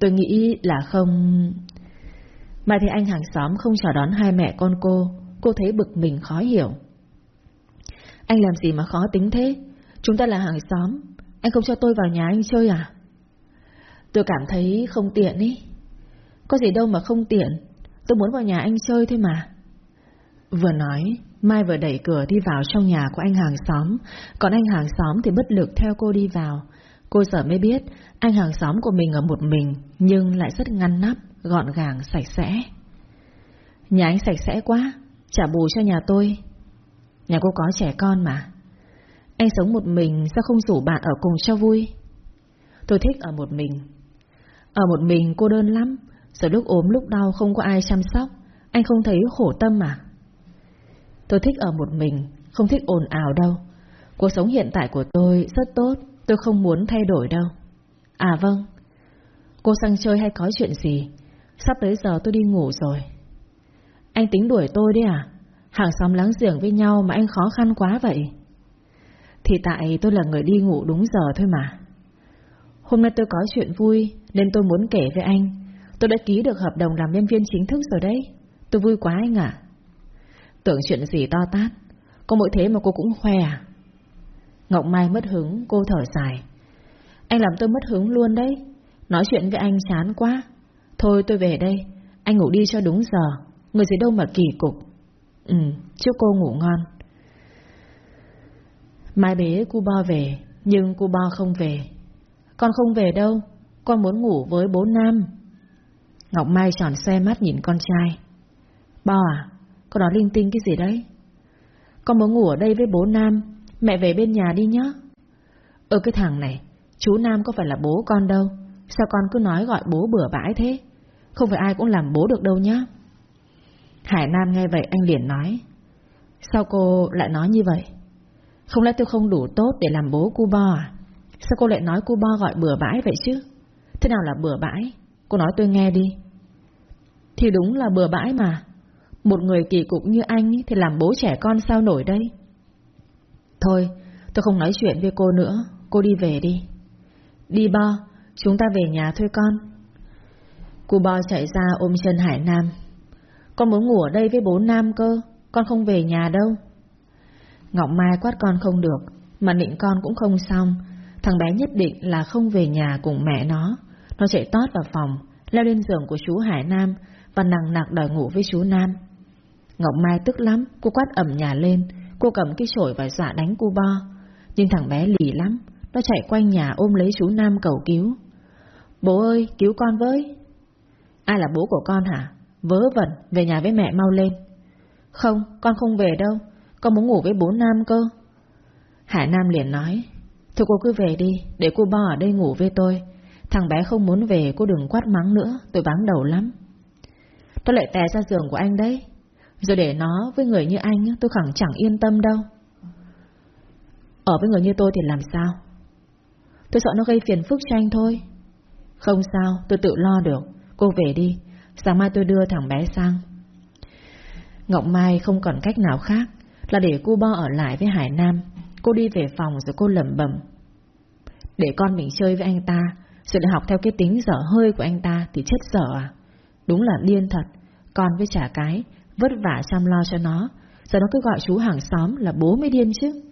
Tôi nghĩ là không... Mai thì anh hàng xóm không chào đón hai mẹ con cô, cô thấy bực mình khó hiểu. Anh làm gì mà khó tính thế? Chúng ta là hàng xóm, anh không cho tôi vào nhà anh chơi à? Tôi cảm thấy không tiện ý. Có gì đâu mà không tiện, tôi muốn vào nhà anh chơi thôi mà. Vừa nói, Mai vừa đẩy cửa đi vào trong nhà của anh hàng xóm, còn anh hàng xóm thì bất lực theo cô đi vào. Cô giờ mới biết, anh hàng xóm của mình ở một mình, nhưng lại rất ngăn nắp, gọn gàng, sạch sẽ. Nhà anh sạch sẽ quá, trả bù cho nhà tôi. Nhà cô có trẻ con mà. Anh sống một mình sao không rủ bạn ở cùng cho vui? Tôi thích ở một mình. Ở một mình cô đơn lắm, rồi lúc ốm lúc đau không có ai chăm sóc, anh không thấy khổ tâm mà. Tôi thích ở một mình, không thích ồn ào đâu. Cuộc sống hiện tại của tôi rất tốt, tôi không muốn thay đổi đâu. À vâng, cô sang chơi hay có chuyện gì? Sắp tới giờ tôi đi ngủ rồi. Anh tính đuổi tôi đấy à? Hàng xóm láng giềng với nhau mà anh khó khăn quá vậy. Thì tại tôi là người đi ngủ đúng giờ thôi mà. Hôm nay tôi có chuyện vui nên tôi muốn kể với anh. Tôi đã ký được hợp đồng làm nhân viên chính thức rồi đấy. Tôi vui quá anh ạ. Tưởng chuyện gì to tát. Có mỗi thế mà cô cũng khoe à? Ngọc Mai mất hứng, cô thở dài. Anh làm tôi mất hứng luôn đấy. Nói chuyện với anh chán quá. Thôi tôi về đây. Anh ngủ đi cho đúng giờ. Người dưới đâu mà kỳ cục. Ừ, chúc cô ngủ ngon. Mai bế cu bo về, nhưng cu bo không về. Con không về đâu, con muốn ngủ với bố Nam. Ngọc Mai tròn xe mắt nhìn con trai. Bo à, con nói linh tinh cái gì đấy? Con muốn ngủ ở đây với bố Nam, mẹ về bên nhà đi nhá. Ơ cái thằng này, chú Nam có phải là bố con đâu, sao con cứ nói gọi bố bừa bãi thế? Không phải ai cũng làm bố được đâu nhá. Hải Nam nghe vậy anh liền nói. Sao cô lại nói như vậy? Không lẽ tôi không đủ tốt để làm bố cu bo à? Sao cô lại nói cu bo gọi bừa bãi vậy chứ? Thế nào là bừa bãi? Cô nói tôi nghe đi. Thì đúng là bừa bãi mà. Một người kỳ cục như anh thì làm bố trẻ con sao nổi đây? Thôi, tôi không nói chuyện với cô nữa. Cô đi về đi. Đi bo, chúng ta về nhà thôi con. Cô bo chạy ra ôm chân Hải Nam. Con muốn ngủ ở đây với bố Nam cơ, con không về nhà đâu. Ngọc Mai quát con không được, mà nịnh con cũng không xong. Thằng bé nhất định là không về nhà cùng mẹ nó. Nó chạy tót vào phòng, leo lên giường của chú Hải Nam và nặng nặc đòi ngủ với chú Nam. Ngọc Mai tức lắm, cô quát ẩm nhà lên, cô cầm cái chổi và dọa đánh cô bo. Nhưng thằng bé lì lắm, nó chạy quanh nhà ôm lấy chú Nam cầu cứu. Bố ơi, cứu con với. Ai là bố của con hả? Vớ vẩn, về nhà với mẹ mau lên. Không, con không về đâu, con muốn ngủ với bố Nam cơ. Hải Nam liền nói, thôi cô cứ về đi, để cô bo ở đây ngủ với tôi. Thằng bé không muốn về, cô đừng quát mắng nữa, tôi vắng đầu lắm. Tôi lại tè ra giường của anh đấy, rồi để nó với người như anh tôi khẳng chẳng yên tâm đâu. Ở với người như tôi thì làm sao? Tôi sợ nó gây phiền phức cho anh thôi. Không sao, tôi tự lo được. Cô về đi, sáng mai tôi đưa thằng bé sang. Ngọc Mai không còn cách nào khác là để cô Bo ở lại với Hải Nam. Cô đi về phòng rồi cô lẩm bẩm. Để con mình chơi với anh ta, rồi lại học theo cái tính dở hơi của anh ta thì chết dở à? Đúng là điên thật, con với trả cái, vất vả chăm lo cho nó, giờ nó cứ gọi chú hàng xóm là bố mới điên chứ.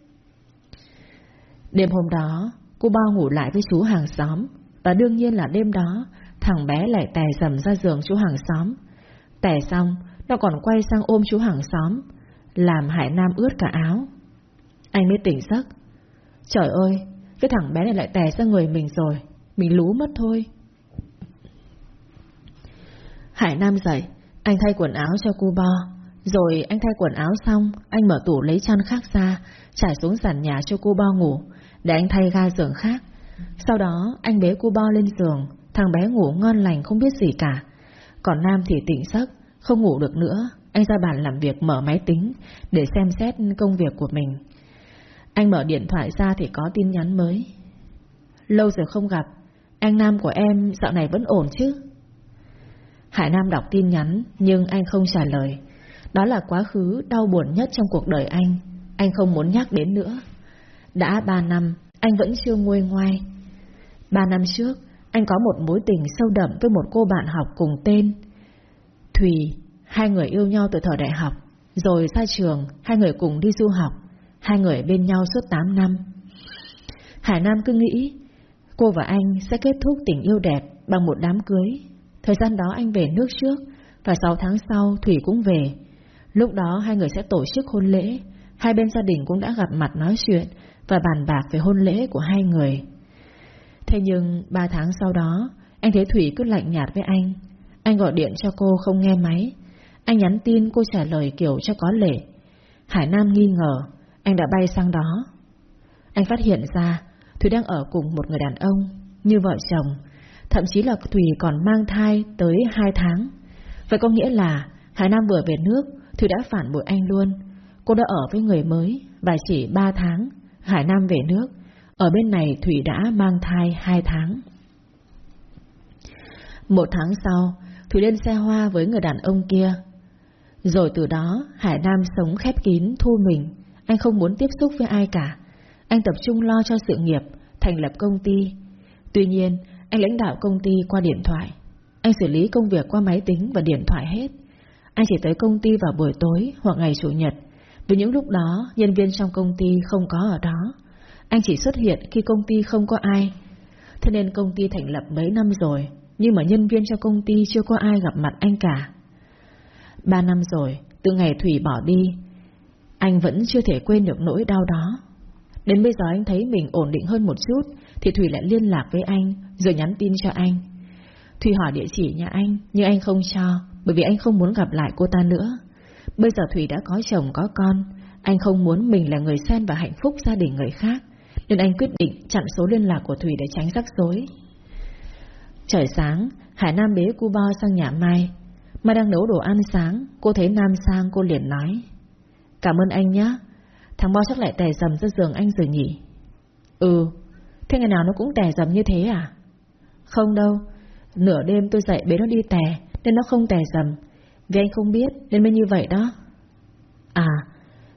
Đêm hôm đó, cô bao ngủ lại với chú hàng xóm, và đương nhiên là đêm đó, thằng bé lại tè dầm ra giường chú hàng xóm. Tè xong, nó còn quay sang ôm chú hàng xóm, làm Hải Nam ướt cả áo. Anh mới tỉnh giấc. Trời ơi, cái thằng bé này lại tè ra người mình rồi, mình lú mất thôi. Hải Nam dậy, anh thay quần áo cho cô bo. Rồi anh thay quần áo xong, anh mở tủ lấy chăn khác ra, trải xuống sàn nhà cho cô bo ngủ, để anh thay ga giường khác. Sau đó, anh bế cô bo lên giường, thằng bé ngủ ngon lành không biết gì cả. Còn Nam thì tỉnh giấc, không ngủ được nữa, anh ra bàn làm việc mở máy tính để xem xét công việc của mình. Anh mở điện thoại ra thì có tin nhắn mới. Lâu rồi không gặp, anh Nam của em dạo này vẫn ổn chứ? Hải Nam đọc tin nhắn nhưng anh không trả lời. Đó là quá khứ đau buồn nhất trong cuộc đời anh. Anh không muốn nhắc đến nữa. Đã ba năm, anh vẫn chưa nguôi ngoai. Ba năm trước, anh có một mối tình sâu đậm với một cô bạn học cùng tên. Thùy, hai người yêu nhau từ thời đại học. Rồi ra trường, hai người cùng đi du học. Hai người bên nhau suốt 8 năm. Hải Nam cứ nghĩ, cô và anh sẽ kết thúc tình yêu đẹp bằng một đám cưới Thời gian đó anh về nước trước Và 6 tháng sau Thủy cũng về Lúc đó hai người sẽ tổ chức hôn lễ Hai bên gia đình cũng đã gặp mặt nói chuyện Và bàn bạc về hôn lễ của hai người Thế nhưng ba tháng sau đó Anh thấy Thủy cứ lạnh nhạt với anh Anh gọi điện cho cô không nghe máy Anh nhắn tin cô trả lời kiểu cho có lệ. Hải Nam nghi ngờ, anh đã bay sang đó. Anh phát hiện ra thủy đang ở cùng một người đàn ông, như vợ chồng, thậm chí là thủy còn mang thai tới hai tháng. Vậy có nghĩa là Hải Nam vừa về nước, thủy đã phản bội anh luôn. Cô đã ở với người mới và chỉ 3 tháng, Hải Nam về nước. Ở bên này Thủy đã mang thai 2 tháng. Một tháng sau, Thủy lên xe hoa với người đàn ông kia. Rồi từ đó, Hải Nam sống khép kín, thu mình. Anh không muốn tiếp xúc với ai cả. Anh tập trung lo cho sự nghiệp, thành lập công ty. Tuy nhiên, anh lãnh đạo công ty qua điện thoại. Anh xử lý công việc qua máy tính và điện thoại hết. Anh chỉ tới công ty vào buổi tối hoặc ngày Chủ nhật, vì những lúc đó nhân viên trong công ty không có ở đó. Anh chỉ xuất hiện khi công ty không có ai. Thế nên công ty thành lập mấy năm rồi, nhưng mà nhân viên trong công ty chưa có ai gặp mặt anh cả. Ba năm rồi, từ ngày Thủy bỏ đi, anh vẫn chưa thể quên được nỗi đau đó. Đến bây giờ anh thấy mình ổn định hơn một chút, thì Thủy lại liên lạc với anh, rồi nhắn tin cho anh. Thủy hỏi địa chỉ nhà anh, nhưng anh không cho, bởi vì anh không muốn gặp lại cô ta nữa. Bây giờ Thủy đã có chồng có con, anh không muốn mình là người xen vào hạnh phúc gia đình người khác, nên anh quyết định chặn số liên lạc của Thủy để tránh rắc rối. Trời sáng, Hải Nam bế cu bo sang nhà Mai. Mai đang nấu đồ ăn sáng, cô thấy Nam sang cô liền nói. Cảm ơn anh nhé, thằng bo chắc lại tè dầm ra giường anh rồi nhỉ? Ừ, thế ngày nào nó cũng tè dầm như thế à? Không đâu, nửa đêm tôi dậy bế nó đi tè, nên nó không tè dầm. Vì anh không biết nên mới như vậy đó. À,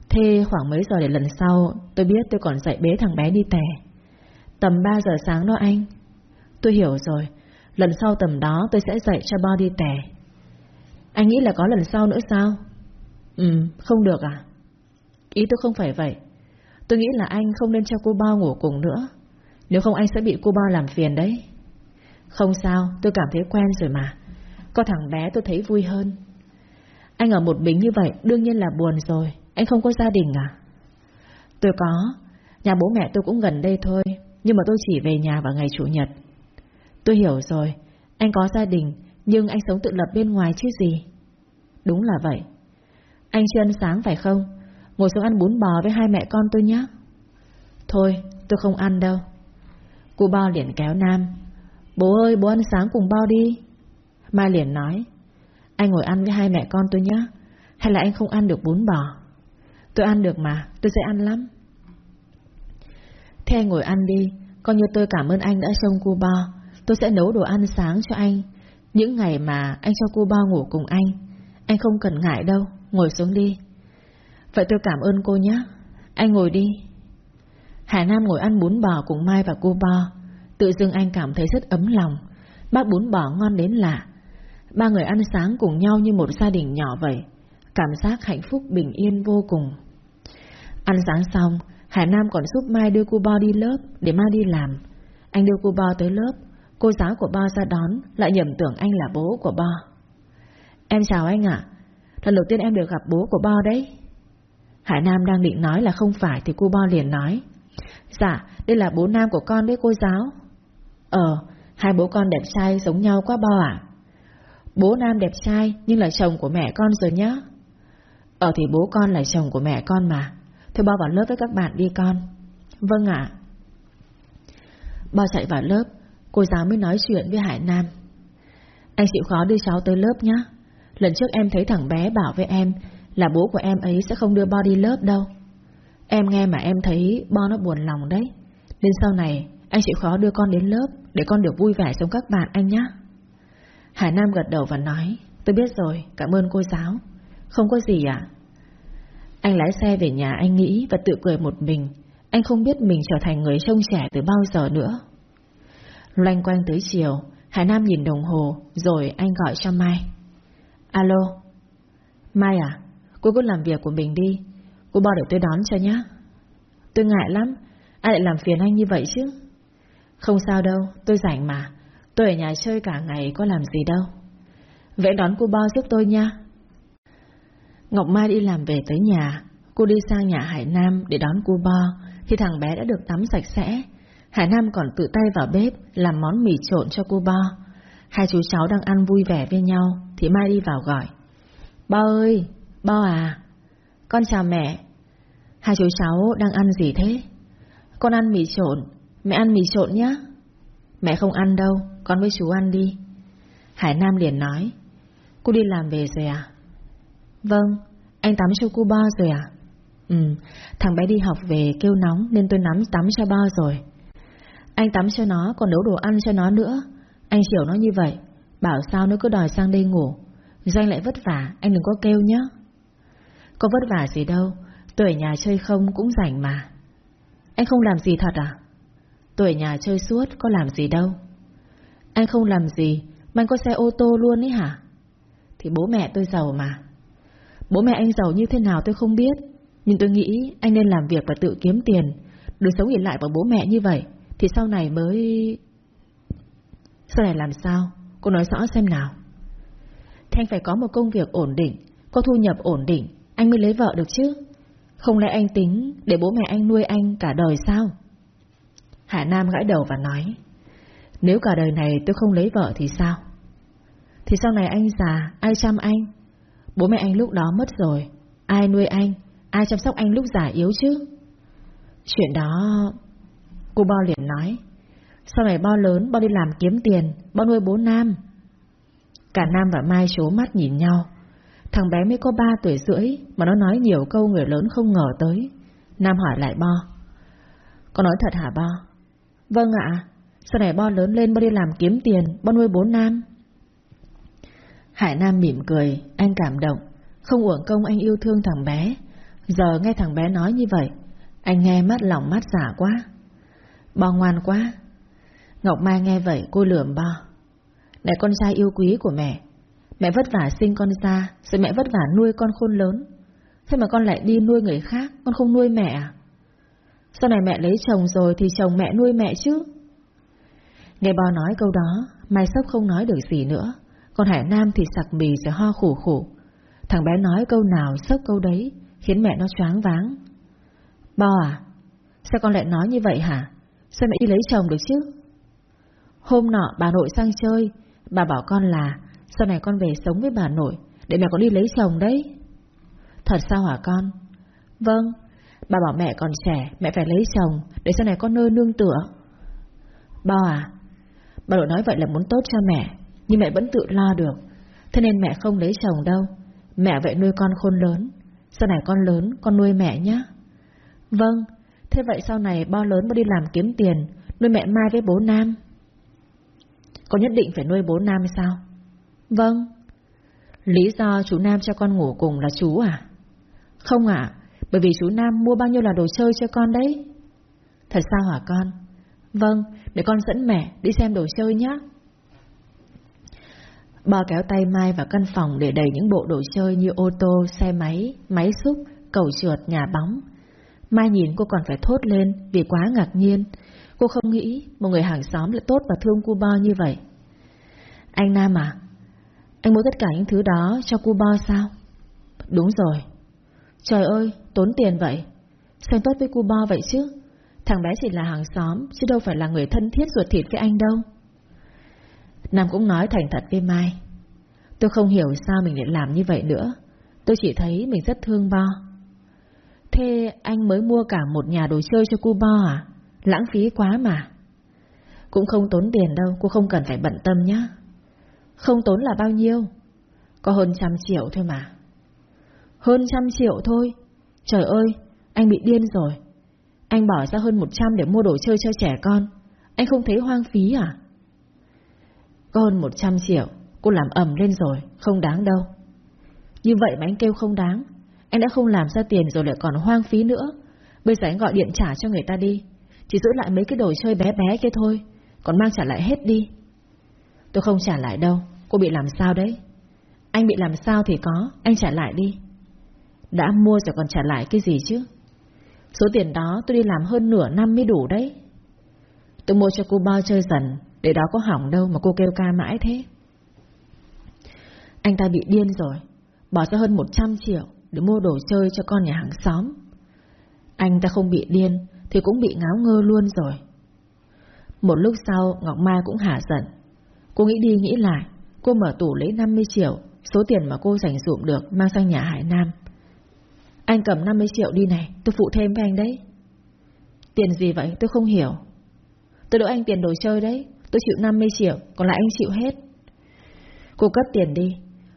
thế khoảng mấy giờ để lần sau tôi biết tôi còn dạy bế thằng bé đi tè. Tầm 3 giờ sáng đó anh. Tôi hiểu rồi, lần sau tầm đó tôi sẽ dạy cho Bo đi tè. Anh nghĩ là có lần sau nữa sao? Ừ, không được à? Ý tôi không phải vậy. Tôi nghĩ là anh không nên cho cô Bo ngủ cùng nữa. Nếu không anh sẽ bị cô Bo làm phiền đấy. Không sao, tôi cảm thấy quen rồi mà. Có thằng bé tôi thấy vui hơn. Anh ở một mình như vậy đương nhiên là buồn rồi. Anh không có gia đình à? Tôi có. Nhà bố mẹ tôi cũng gần đây thôi, Nhưng mà tôi chỉ về nhà vào ngày Chủ nhật. Tôi hiểu rồi. Anh có gia đình, Nhưng anh sống tự lập bên ngoài chứ gì? Đúng là vậy. Anh chưa ăn sáng phải không? Ngồi xuống ăn bún bò với hai mẹ con tôi nhé. Thôi, tôi không ăn đâu. Cô bao liền kéo Nam. Bố ơi, bố ăn sáng cùng bao đi. Mai liền nói anh ngồi ăn với hai mẹ con tôi nhé Hay là anh không ăn được bún bò? Tôi ăn được mà, Tôi sẽ ăn lắm. Thế anh ngồi ăn đi, Coi như tôi cảm ơn anh đã trông cô bo. Tôi sẽ nấu đồ ăn sáng cho anh. Những ngày mà anh cho cô bo ngủ cùng anh Anh không cần ngại đâu, Ngồi xuống đi. Vậy tôi cảm ơn cô nhé Anh ngồi đi. Hải Nam ngồi ăn bún bò cùng Mai và cô bo. Tự dưng anh cảm thấy rất ấm lòng. Bác bún bò ngon đến lạ. Ba người ăn sáng cùng nhau như một gia đình nhỏ vậy. Cảm giác hạnh phúc bình yên vô cùng. Ăn sáng xong, Hải Nam còn giúp Mai đưa cô Bo đi lớp để Mai đi làm. Anh đưa cô Bo tới lớp, cô giáo của Bo ra đón, lại nhầm tưởng anh là bố của Bo. Em chào anh ạ, lần đầu tiên em được gặp bố của Bo đấy. Hải Nam đang định nói là không phải thì cô Bo liền nói. Dạ, đây là bố Nam của con đấy cô giáo. Ờ, hai bố con đẹp trai giống nhau quá Bo ạ. Bố Nam đẹp trai nhưng là chồng của mẹ con rồi nhá. Ờ thì bố con là chồng của mẹ con mà. Thôi bao vào lớp với các bạn đi con. Vâng ạ. Bao chạy vào lớp, cô giáo mới nói chuyện với Hải Nam. Anh chịu khó đưa cháu tới lớp nhé. Lần trước em thấy thằng bé bảo với em là bố của em ấy sẽ không đưa Bo đi lớp đâu. Em nghe mà em thấy Bo nó buồn lòng đấy. Nên sau này anh chịu khó đưa con đến lớp để con được vui vẻ giống các bạn anh nhé. Hải Nam gật đầu và nói Tôi biết rồi, cảm ơn cô giáo. Không có gì ạ. Anh lái xe về nhà anh nghĩ và tự cười một mình. Anh không biết mình trở thành người trông trẻ từ bao giờ nữa. Loanh quanh tới chiều Hải Nam nhìn đồng hồ Rồi anh gọi cho Mai. Alo. Mai à Cô cứ làm việc của mình đi Cô bỏ để tôi đón cho nhé Tôi ngại lắm Ai lại làm phiền anh như vậy chứ? Không sao đâu Tôi rảnh mà. Tôi ở nhà chơi cả ngày có làm gì đâu. Vẽ đón cô Bo giúp tôi nha. Ngọc Mai đi làm về tới nhà. Cô đi sang nhà Hải Nam để đón cô Bo. Thì thằng bé đã được tắm sạch sẽ. Hải Nam còn tự tay vào bếp Làm món mì trộn cho cô Bo. Hai chú cháu đang ăn vui vẻ với nhau Thì Mai đi vào gọi. Bo ơi, Bo à, con chào mẹ. Hai chú cháu đang ăn gì thế? Con ăn mì trộn, mẹ ăn mì trộn nhá. Mẹ không ăn đâu, con với chú ăn đi. Hải Nam liền nói, cô đi làm về rồi à? Vâng, anh tắm cho cô Bo rồi à? Ừ, thằng bé đi học về kêu nóng nên tôi nắm tắm cho Bo rồi. Anh tắm cho nó còn nấu đồ ăn cho nó nữa. Anh chiều nó như vậy, bảo sao nó cứ đòi sang đây ngủ. Doanh lại vất vả, anh đừng có kêu nhé. Có vất vả gì đâu, tôi ở nhà chơi không cũng rảnh mà. Anh không làm gì thật à? Tôi ở nhà chơi suốt, có làm gì đâu. Anh không làm gì, mà anh có xe ô tô luôn ấy hả? Thì bố mẹ tôi giàu mà. Bố mẹ anh giàu như thế nào tôi không biết, nhưng tôi nghĩ anh nên làm việc và tự kiếm tiền, đừng sống hiện lại vào bố mẹ như vậy, thì sau này mới... Sau này làm sao? Cô nói rõ xem nào. Thì anh phải có một công việc ổn định, có thu nhập ổn định, anh mới lấy vợ được chứ. Không lẽ anh tính để bố mẹ anh nuôi anh cả đời sao? Hạ Nam gãi đầu và nói, nếu cả đời này tôi không lấy vợ thì sao? Thì sau này anh già, ai chăm anh? Bố mẹ anh lúc đó mất rồi, ai nuôi anh, ai chăm sóc anh lúc già yếu chứ? Chuyện đó... Cô Bo liền nói, sau này Bo lớn, Bo đi làm kiếm tiền, Bo nuôi bố Nam. Cả Nam và Mai chố mắt nhìn nhau. Thằng bé mới có ba tuổi rưỡi mà nó nói nhiều câu người lớn không ngờ tới. Nam hỏi lại Bo. Con nói thật hả Bo? Vâng ạ. Sau này Bon lớn lên mới đi làm kiếm tiền, Bon nuôi bố Nam. Hải Nam mỉm cười, anh cảm động. Không uổng công anh yêu thương thằng bé. Giờ nghe thằng bé nói như vậy, anh nghe mắt lòng mắt giả quá. Bo ngoan quá. Ngọc Mai nghe vậy cô lườm Bo. Này con trai yêu quý của mẹ, mẹ vất vả sinh con ra, rồi mẹ vất vả nuôi con khôn lớn. Thế mà con lại đi nuôi người khác, con không nuôi mẹ à? Sau này mẹ lấy chồng rồi thì chồng mẹ nuôi mẹ chứ. Nghe bò nói câu đó, Mai Sóc không nói được gì nữa. Còn Hải Nam thì sặc bì sẽ ho khủ khủ. Thằng bé nói câu nào sốc câu đấy, khiến mẹ nó choáng váng. bò à, sao con lại nói như vậy hả? Sao mẹ đi lấy chồng được chứ? Hôm nọ bà nội sang chơi, bà bảo con là sau này con về sống với bà nội, để mẹ con đi lấy chồng đấy. Thật sao hả con? Vâng, bà bảo mẹ còn trẻ, mẹ phải lấy chồng, để sau này con nơi nương tựa. bò à, bà nội nói vậy là muốn tốt cho mẹ, nhưng mẹ vẫn tự lo được, thế nên mẹ không lấy chồng đâu. Mẹ vậy nuôi con khôn lớn, sau này con lớn, con nuôi mẹ nhé. Vâng, thế vậy sau này bao lớn mới đi làm kiếm tiền, nuôi mẹ Mai với bố Nam. Con nhất định phải nuôi bố Nam sao? Vâng. Lý do chú Nam cho con ngủ cùng là chú à? Không ạ, bởi vì chú Nam mua bao nhiêu là đồ chơi cho con đấy. Thật sao hả con? Vâng, để con dẫn mẹ đi xem đồ chơi nhé. Ba kéo tay Mai vào căn phòng để đầy những bộ đồ chơi như ô tô, xe máy, máy xúc, cầu trượt, nhà bóng. Mai nhìn cô còn phải thốt lên vì quá ngạc nhiên. Cô không nghĩ một người hàng xóm lại tốt và thương cô Bo như vậy. Anh Nam à, anh mua tất cả những thứ đó cho cô Bo sao? Đúng rồi. Trời ơi, tốn tiền vậy. Sao tốt với cô Bo vậy chứ? Thằng bé chỉ là hàng xóm, chứ đâu phải là người thân thiết ruột thịt với anh đâu. Nam cũng nói thành thật với Mai. Tôi không hiểu sao mình lại làm như vậy nữa. Tôi chỉ thấy mình rất thương Bo. Thế anh mới mua cả một nhà đồ chơi cho cô Bo à? Lãng phí quá mà. Cũng không tốn tiền đâu, cô không cần phải bận tâm nhá. Không tốn là bao nhiêu? Có hơn trăm triệu thôi mà. Hơn trăm triệu thôi? Trời ơi, anh bị điên rồi. Anh bỏ ra hơn một trăm để mua đồ chơi cho trẻ con. Anh không thấy hoang phí à? Có hơn một trăm triệu, cô làm ẩm lên rồi, không đáng đâu. Như vậy mà anh kêu không đáng. Anh đã không làm ra tiền rồi lại còn hoang phí nữa. Bây giờ anh gọi điện trả cho người ta đi. Chỉ giữ lại mấy cái đồ chơi bé bé kia thôi, còn mang trả lại hết đi. Tôi không trả lại đâu, cô bị làm sao đấy? Anh bị làm sao thì có, anh trả lại đi. Đã mua rồi còn trả lại cái gì chứ? Số tiền đó tôi đi làm hơn nửa năm mới đủ đấy. Tôi mua cho cô bao chơi dần, để đó có hỏng đâu mà cô kêu ca mãi thế. Anh ta bị điên rồi, bỏ ra hơn 100 triệu để mua đồ chơi cho con nhà hàng xóm. Anh ta không bị điên thì cũng bị ngáo ngơ luôn rồi. Một lúc sau Ngọc Mai cũng hả giận. Cô nghĩ đi nghĩ lại, cô mở tủ lấy 50 triệu Số tiền mà cô dành dụm được mang sang nhà Hải Nam anh cầm 50 triệu đi này, Tôi phụ thêm với anh đấy. Tiền gì vậy? Tôi không hiểu. Tôi đỡ anh tiền đồ chơi đấy. Tôi chịu 50 triệu, Còn lại anh chịu hết. Cô cất tiền đi.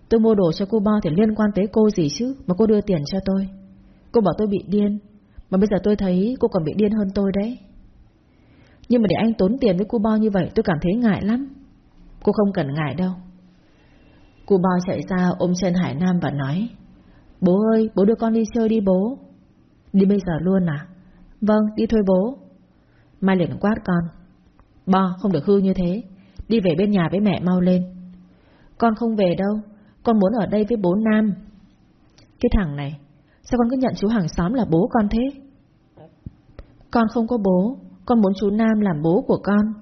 Tôi mua đồ cho cô Bo thì liên quan tới cô gì chứ, Mà cô đưa tiền cho tôi. Cô bảo tôi bị điên, Mà bây giờ tôi thấy cô còn bị điên hơn tôi đấy. Nhưng mà để anh tốn tiền với cô Bo như vậy, Tôi cảm thấy ngại lắm. Cô không cần ngại đâu. Cô Bo chạy ra ôm chân Hải Nam và nói Bố ơi, bố đưa con đi chơi đi bố. Đi bây giờ luôn à? Vâng đi thôi bố. Mai liền quát con. Bo, không được hư như thế. Đi về bên nhà với mẹ mau lên. Con không về đâu. Con muốn ở đây với bố Nam. Cái thằng này, Sao con cứ nhận chú hàng xóm là bố con thế? Con không có bố. Con muốn chú Nam làm bố của con.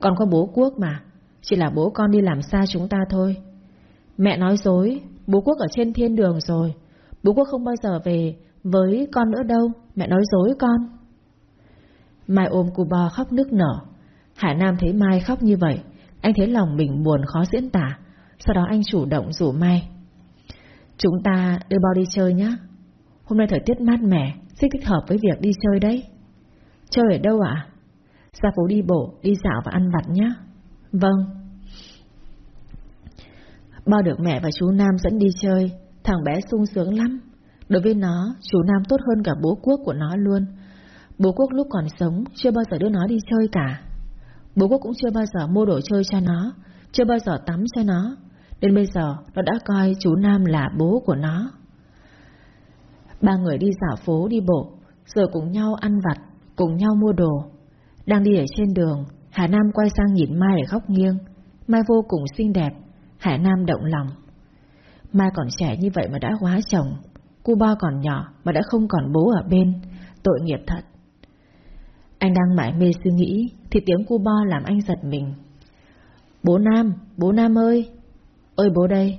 Con có bố Quốc mà. Chỉ là bố con đi làm xa chúng ta thôi. Mẹ nói dối. Bố Quốc ở trên thiên đường rồi. Bố Quốc không bao giờ về Với con nữa đâu. Mẹ nói dối con. Mai ôm cụ bò khóc nức nở. Hải Nam thấy Mai khóc như vậy Anh thấy lòng mình buồn khó diễn tả. Sau đó anh chủ động rủ Mai. Chúng ta đưa bao đi chơi nhé Hôm nay thời tiết mát mẻ Rất thích hợp với việc đi chơi đấy. Chơi ở đâu ạ? Ra phố đi bộ, đi dạo và ăn vặt nhé Vâng. Bao được mẹ và chú Nam dẫn đi chơi. Thằng bé sung sướng lắm. Đối với nó, chú Nam tốt hơn cả bố quốc của nó luôn. Bố quốc lúc còn sống Chưa bao giờ đưa nó đi chơi cả. Bố quốc cũng chưa bao giờ mua đồ chơi cho nó Chưa bao giờ tắm cho nó. Đến bây giờ nó đã coi chú Nam là bố của nó. Ba người đi dạo phố đi bộ Rồi cùng nhau ăn vặt Cùng nhau mua đồ. Đang đi ở trên đường Hà Nam quay sang nhìn Mai ở góc nghiêng. Mai vô cùng xinh đẹp. Hạ Nam động lòng. Mai còn trẻ như vậy mà đã hóa chồng Cuba còn nhỏ mà đã không còn bố ở bên Tội nghiệp thật. Anh đang mãi mê suy nghĩ Thì tiếng Cuba bo làm anh giật mình. Bố Nam, bố Nam ơi! Ơi bố đây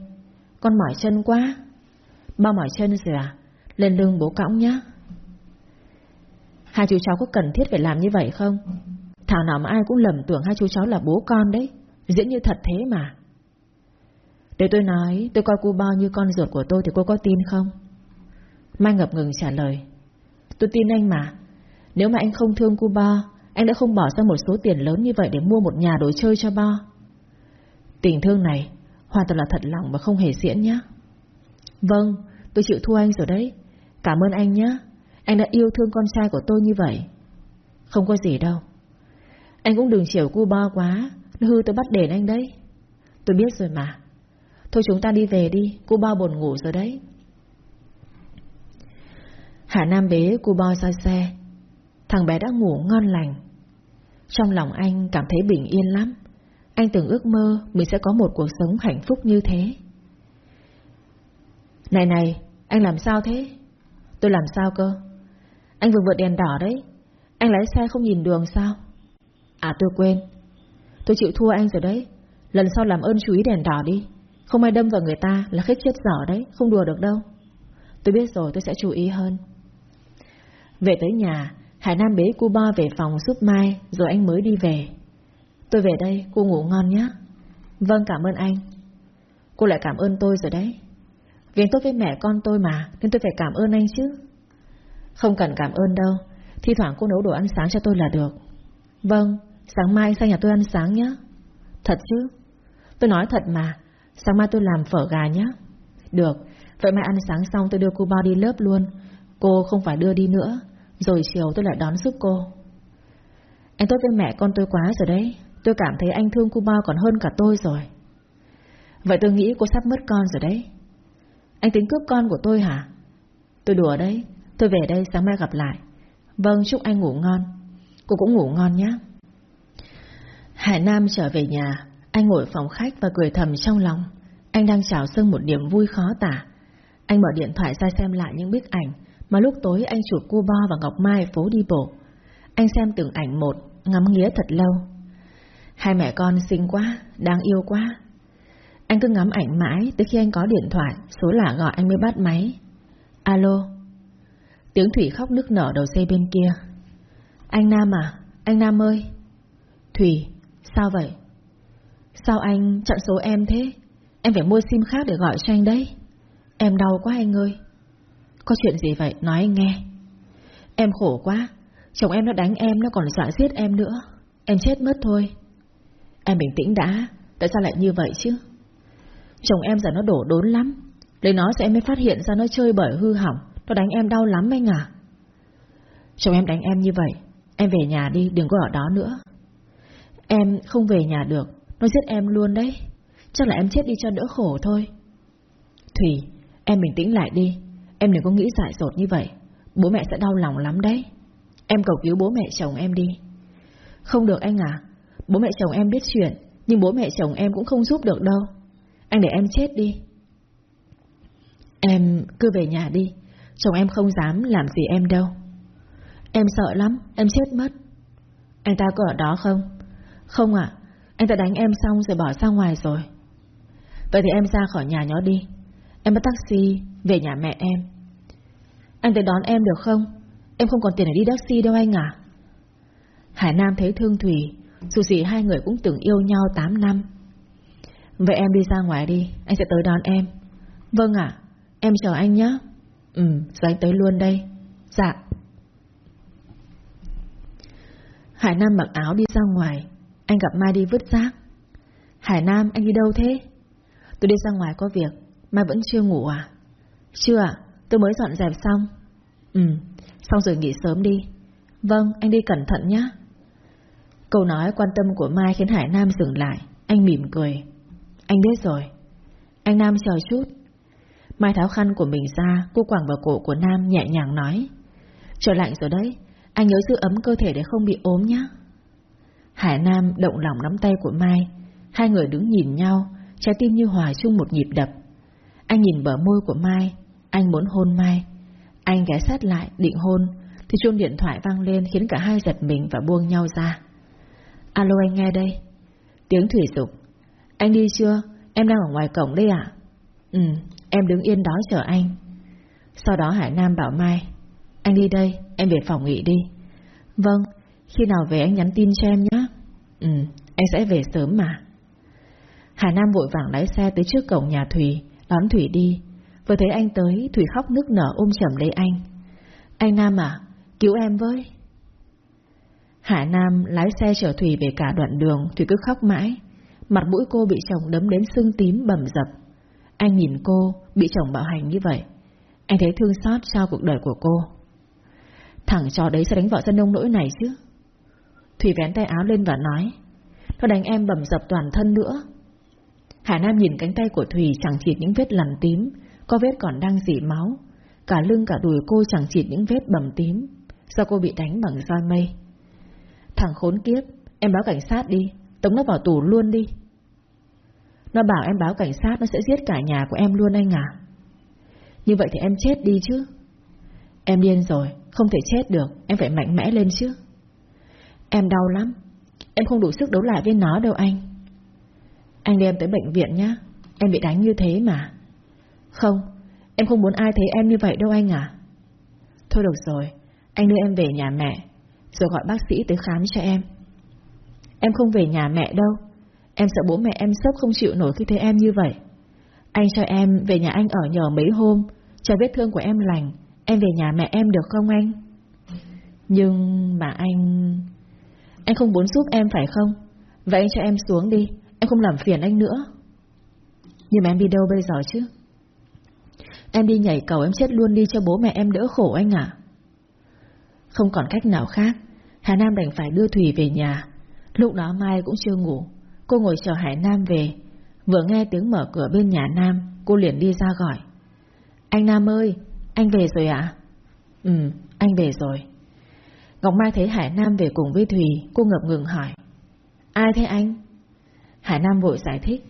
Con mỏi chân quá. Ba mỏi chân rồi à? Lên lưng bố cõng nhá. Hai chú cháu có cần thiết phải làm như vậy không? Thảo nào mà ai cũng lầm tưởng hai chú cháu là bố con đấy. Diễn như thật thế mà. Để tôi nói, Tôi coi cô bao như con ruột của tôi Thì cô có tin không? Mai ngập ngừng trả lời, Tôi tin anh mà. Nếu mà anh không thương cô ba Anh đã không bỏ ra một số tiền lớn như vậy Để mua một nhà đồ chơi cho ba Tình thương này Hoàn toàn là thật lòng và không hề diễn nhé Vâng Tôi chịu thua anh rồi đấy. Cảm ơn anh nhé Anh đã yêu thương con trai của tôi như vậy. Không có gì đâu. Anh cũng đừng chiều cu bo quá, Nó hư tôi bắt đền anh đấy. Tôi biết rồi mà. Thôi chúng ta đi về đi cô bo buồn ngủ rồi đấy. Hà Nam bế cô bo ra xe. Thằng bé đã ngủ ngon lành. Trong lòng anh cảm thấy bình yên lắm. Anh từng ước mơ Mình sẽ có một cuộc sống hạnh phúc như thế. Này này, Anh làm sao thế? Tôi làm sao cơ? Anh vừa vượt đèn đỏ đấy. Anh lái xe không nhìn đường sao? À tôi quên. Tôi chịu thua anh rồi đấy. Lần sau làm ơn chú ý đèn đỏ đi. Không ai đâm vào người ta là khích chết dở đấy, Không đùa được đâu. Tôi biết rồi, tôi sẽ chú ý hơn. Về tới nhà, Hải Nam bế cô Bo về phòng giúp Mai, Rồi anh mới đi về. Tôi về đây, cô ngủ ngon nhé Vâng cảm ơn anh. Cô lại cảm ơn tôi rồi đấy. Vì tốt với mẹ con tôi mà, Nên tôi phải cảm ơn anh chứ. Không cần cảm ơn đâu, Thi thoảng cô nấu đồ ăn sáng cho tôi là được. Vâng Sáng mai sang nhà tôi ăn sáng nhé Thật chứ? Tôi nói thật mà Sáng mai tôi làm phở gà nhé Được, Vậy mai ăn sáng xong tôi đưa cô bao đi lớp luôn. Cô không phải đưa đi nữa, Rồi chiều tôi lại đón giúp cô. Anh tốt với mẹ con tôi quá rồi đấy. Tôi cảm thấy anh thương cô bao còn hơn cả tôi rồi. Vậy tôi nghĩ cô sắp mất con rồi đấy. Anh tính cướp con của tôi hả? Tôi đùa đấy, Tôi về đây sáng mai gặp lại. Vâng chúc anh ngủ ngon. Cô cũng ngủ ngon nhé Hải Nam trở về nhà. Anh ngồi phòng khách và cười thầm trong lòng. Anh đang trào sưng một niềm vui khó tả. Anh mở điện thoại ra xem lại những bức ảnh Mà lúc tối anh chụp cu bo và Ngọc Mai phố đi bộ. Anh xem từng ảnh một, Ngắm nghía thật lâu. Hai mẹ con xinh quá, Đáng yêu quá. Anh cứ ngắm ảnh mãi Tới khi anh có điện thoại, Số lạ gọi anh mới bắt máy. Alo. Tiếng Thủy khóc nức nở đầu dây bên kia. Anh Nam à? Anh Nam ơi. Thủy, Sao vậy? Sao anh chặn số em thế? Em phải mua sim khác để gọi cho anh đấy. Em đau quá anh ơi. Có chuyện gì vậy? Nói anh nghe. Em khổ quá. Chồng em nó đánh em, nó còn dọa giết em nữa. Em chết mất thôi. Em bình tĩnh đã. Tại sao lại như vậy chứ? Chồng em giờ nó đổ đốn lắm. Lấy nó sẽ em mới phát hiện ra nó chơi bởi hư hỏng. Nó đánh em đau lắm anh à Chồng em đánh em như vậy. Em về nhà đi, đừng có ở đó nữa. Em không về nhà được. Nó giết em luôn đấy. Chắc là em chết đi cho đỡ khổ thôi. Thủy, Em bình tĩnh lại đi. Em đừng có nghĩ dại dột như vậy. Bố mẹ sẽ đau lòng lắm đấy. Em cầu cứu bố mẹ chồng em đi. Không được anh à. Bố mẹ chồng em biết chuyện, Nhưng bố mẹ chồng em cũng không giúp được đâu. Anh để em chết đi. Em cứ về nhà đi. Chồng em không dám làm gì em đâu. Em sợ lắm, Em chết mất. Anh ta có ở đó không? Không ạ. Anh ta đánh em xong rồi bỏ ra ngoài rồi. Vậy thì em ra khỏi nhà nhỏ đi. Em bắt taxi về nhà mẹ em. Anh tới đón em được không? Em không còn tiền để đi taxi đâu anh à. Hải Nam thấy thương Thủy Dù gì hai người cũng từng yêu nhau 8 năm. Vậy em đi ra ngoài đi, Anh sẽ tới đón em. Vâng ạ, Em chờ anh nhé Ừ giờ anh tới luôn đây. Dạ. Hải Nam mặc áo đi ra ngoài. Anh gặp Mai đi vứt rác Hải Nam, anh đi đâu thế? Tôi đi ra ngoài có việc, Mai vẫn chưa ngủ à? Chưa ạ, tôi mới dọn dẹp xong. Ừ xong rồi nghỉ sớm đi. Vâng anh đi cẩn thận nhé. Câu nói quan tâm của Mai khiến Hải Nam dừng lại, Anh mỉm cười. Anh biết rồi. Anh Nam chờ chút. Mai tháo khăn của mình ra, Cô quẳng vào cổ của Nam nhẹ nhàng nói. Trời lạnh rồi đấy, Anh nhớ giữ ấm cơ thể để không bị ốm nhé. Hải Nam động lòng nắm tay của Mai. Hai người đứng nhìn nhau Trái tim như hòa chung một nhịp đập. Anh nhìn bờ môi của Mai Anh muốn hôn Mai. Anh ghé sát lại định hôn Thì chuông điện thoại vang lên khiến cả hai giật mình và buông nhau ra. Alo anh nghe đây. Tiếng Thủy dục Anh đi chưa? Em đang ở ngoài cổng đây ạ. Ừ, em đứng yên đó chờ anh. Sau đó Hải Nam bảo Mai Anh đi đây, em về phòng nghỉ đi. Vâng, khi nào về anh nhắn tin cho em nhé. Ừ, anh sẽ về sớm mà. Hải Nam vội vàng lái xe tới trước cổng nhà Thủy Đón Thủy đi. Vừa thấy anh tới Thủy khóc nức nở ôm chầm lấy anh. Anh Nam à Cứu em với. Hải Nam lái xe chở Thủy về cả đoạn đường Thủy cứ khóc mãi. Mặt mũi cô bị chồng đấm đến sưng tím bầm dập. Anh nhìn cô Bị chồng bạo hành như vậy. Anh thấy thương xót cho cuộc đời của cô. Thằng cho đấy sẽ đánh vợ dân nông nỗi này chứ. Thủy vén tay áo lên và nói Nó đánh em bầm dập toàn thân nữa Hải Nam nhìn cánh tay của Thủy chẳng chịt những vết lằn tím, có vết còn đang dỉ máu. Cả lưng cả đùi cô chẳng chịt những vết bầm tím, do cô bị đánh bằng roi mây. Thằng khốn kiếp, em báo cảnh sát đi, tống nó vào tù luôn đi. Nó bảo em báo cảnh sát nó sẽ giết cả nhà của em luôn anh à. Như vậy thì em chết đi chứ. Em điên rồi, không thể chết được, em phải mạnh mẽ lên chứ. Em đau lắm, em không đủ sức đấu lại với nó đâu anh. Anh đem tới bệnh viện nhé Em bị đánh như thế mà. Không, em không muốn ai thấy em như vậy đâu anh à Thôi được rồi Anh đưa em về nhà mẹ Rồi gọi bác sĩ tới khám cho em. Em không về nhà mẹ đâu. Em sợ bố mẹ em sốc không chịu nổi khi thấy em như vậy. Anh cho em về nhà anh ở nhờ mấy hôm Cho vết thương của em lành. Em về nhà mẹ em được không anh? Nhưng mà anh anh không muốn giúp em phải không? Vậy anh cho em xuống đi Em không làm phiền anh nữa. Nhưng mà em đi đâu bây giờ chứ? Em đi nhảy cầu em chết luôn đi cho bố mẹ em đỡ khổ anh à? Không còn cách nào khác Hà Nam đành phải đưa Thùy về nhà. Lúc đó Mai cũng chưa ngủ Cô ngồi chờ Hải Nam về. Vừa nghe tiếng mở cửa bên nhà Nam Cô liền đi ra gọi. Anh Nam ơi, anh về rồi ạ? Ừ, anh về rồi. Ngọc Mai thấy Hải Nam về cùng với Thùy Cô ngập ngừng hỏi. Ai thế anh? Hải Nam vội giải thích.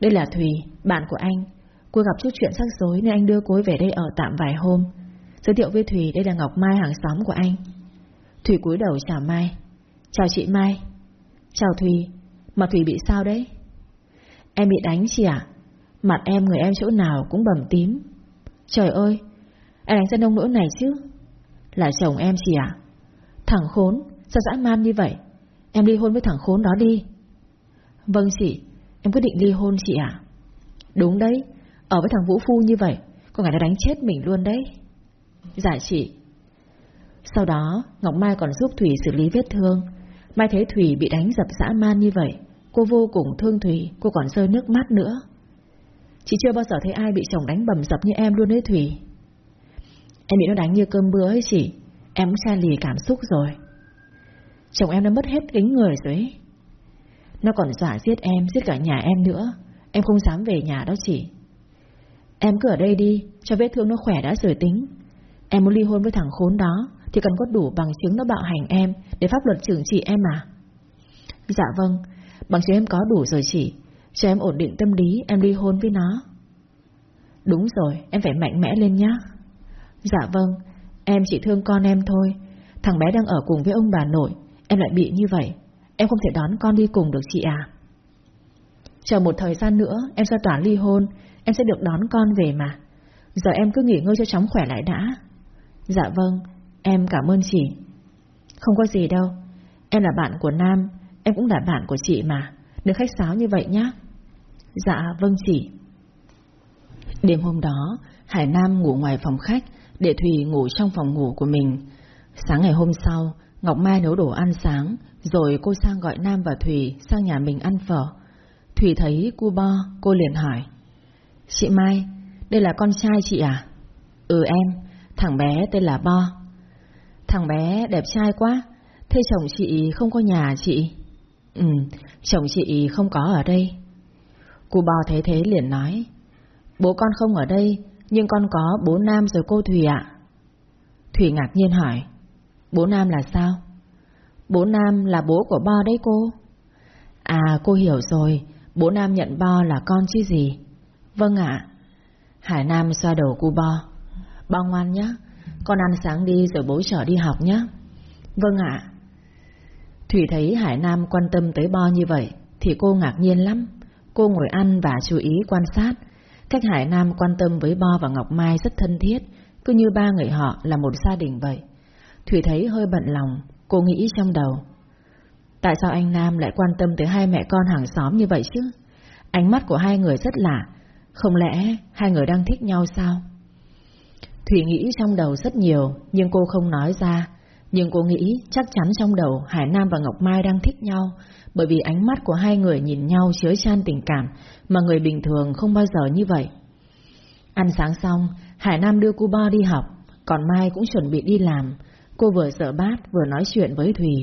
Đây là Thùy, bạn của anh. Cô gặp chút chuyện rắc rối nên anh đưa cô ấy về đây ở tạm vài hôm. Giới thiệu với Thùy đây là Ngọc Mai hàng xóm của anh. Thùy cúi đầu chào Mai. Chào chị Mai. Chào Thùy. Mà Thùy bị sao đấy? Em bị đánh chị ạ. Mặt em người em chỗ nào cũng bầm tím. Trời ơi em đánh ra nông nỗi này chứ. Là chồng em chị ạ. Thằng khốn Sao dã man như vậy Em ly hôn với thằng khốn đó đi Vâng chị, em quyết định ly hôn chị ạ. Đúng đấy, ở với thằng Vũ Phu như vậy, con ngài đã đánh chết mình luôn đấy. Dạ chị. Sau đó, Ngọc Mai còn giúp Thủy xử lý vết thương. Mai thấy Thủy bị đánh dập dã man như vậy, cô vô cùng thương Thủy, cô còn rơi nước mắt nữa. Chị chưa bao giờ thấy ai bị chồng đánh bầm dập như em luôn đấy Thủy. Em bị nó đánh như cơm bữa ấy chị, em cũng xa lì cảm xúc rồi. Chồng em đã mất hết kính người rồi ấy. Nó còn dọa giết em, giết cả nhà em nữa. Em không dám về nhà đó chị. Em cứ ở đây đi, cho vết thương nó khỏe đã rồi tính. Em muốn ly hôn với thằng khốn đó, thì cần có đủ bằng chứng nó bạo hành em, để pháp luật trừng trị em à? Dạ vâng, bằng chứng em có đủ rồi chị. Cho em ổn định tâm lý, em ly hôn với nó. Đúng rồi, em phải mạnh mẽ lên nhá. Dạ vâng, em chỉ thương con em thôi. Thằng bé đang ở cùng với ông bà nội, em lại bị như vậy. Em không thể đón con đi cùng được chị à? Chờ một thời gian nữa Em sẽ tòa ly hôn. Em sẽ được đón con về mà. Giờ em cứ nghỉ ngơi cho chóng khỏe lại đã. Dạ vâng Em cảm ơn chị. Không có gì đâu. Em là bạn của Nam Em cũng là bạn của chị mà. Đừng khách sáo như vậy nhá. Dạ vâng chị. Đêm hôm đó Hải Nam ngủ ngoài phòng khách. Để Thùy ngủ trong phòng ngủ của mình Sáng ngày hôm sau Ngọc Mai nấu đồ ăn sáng rồi cô sang gọi Nam và Thùy sang nhà mình ăn phở. Thùy thấy cu bo, cô liền hỏi. Chị Mai, đây là con trai chị à? Ừ em, thằng bé tên là Bo. Thằng bé đẹp trai quá, thế chồng chị không có nhà chị? Ừ, chồng chị không có ở đây. Cu bo thấy thế liền nói. Bố con không ở đây, nhưng con có bố Nam rồi cô Thùy ạ. Thùy ngạc nhiên hỏi. Bố Nam là sao? Bố Nam là bố của Bo đấy cô. À cô hiểu rồi, bố Nam nhận Bo là con chứ gì. Vâng ạ. Hải Nam xoa đầu cu Bo. Bo ngoan nhé, con ăn sáng đi rồi bố trở đi học nhé. Vâng ạ. Thủy thấy Hải Nam quan tâm tới Bo như vậy, thì cô ngạc nhiên lắm. Cô ngồi ăn và chú ý quan sát. Cách Hải Nam quan tâm với Bo và Ngọc Mai rất thân thiết, cứ như ba người họ là một gia đình vậy. Thủy thấy hơi bận lòng, Cô nghĩ trong đầu. Tại sao anh Nam lại quan tâm tới hai mẹ con hàng xóm như vậy chứ? Ánh mắt của hai người rất lạ Không lẽ hai người đang thích nhau sao? Thủy nghĩ trong đầu rất nhiều Nhưng cô không nói ra. Nhưng cô nghĩ chắc chắn trong đầu Hải Nam và Ngọc Mai đang thích nhau Bởi vì ánh mắt của hai người nhìn nhau chứa chan tình cảm Mà người bình thường không bao giờ như vậy Ăn sáng xong Hải Nam đưa cô Bo đi học Còn Mai cũng chuẩn bị đi làm Cô vừa sợ bát vừa nói chuyện với Thùy.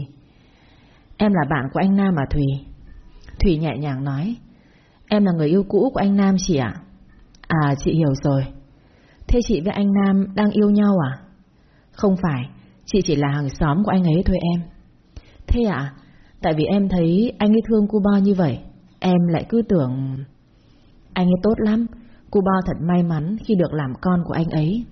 Em là bạn của anh Nam à Thùy? Thùy nhẹ nhàng nói. Em là người yêu cũ của anh Nam chị ạ. À? chị hiểu rồi. Thế chị với anh Nam đang yêu nhau à? Không phải, chị chỉ là hàng xóm của anh ấy thôi em. Thế ạ? Tại vì em thấy anh ấy thương cô như vậy, em lại cứ tưởng... Anh ấy tốt lắm, cô thật may mắn khi được làm con của anh ấy.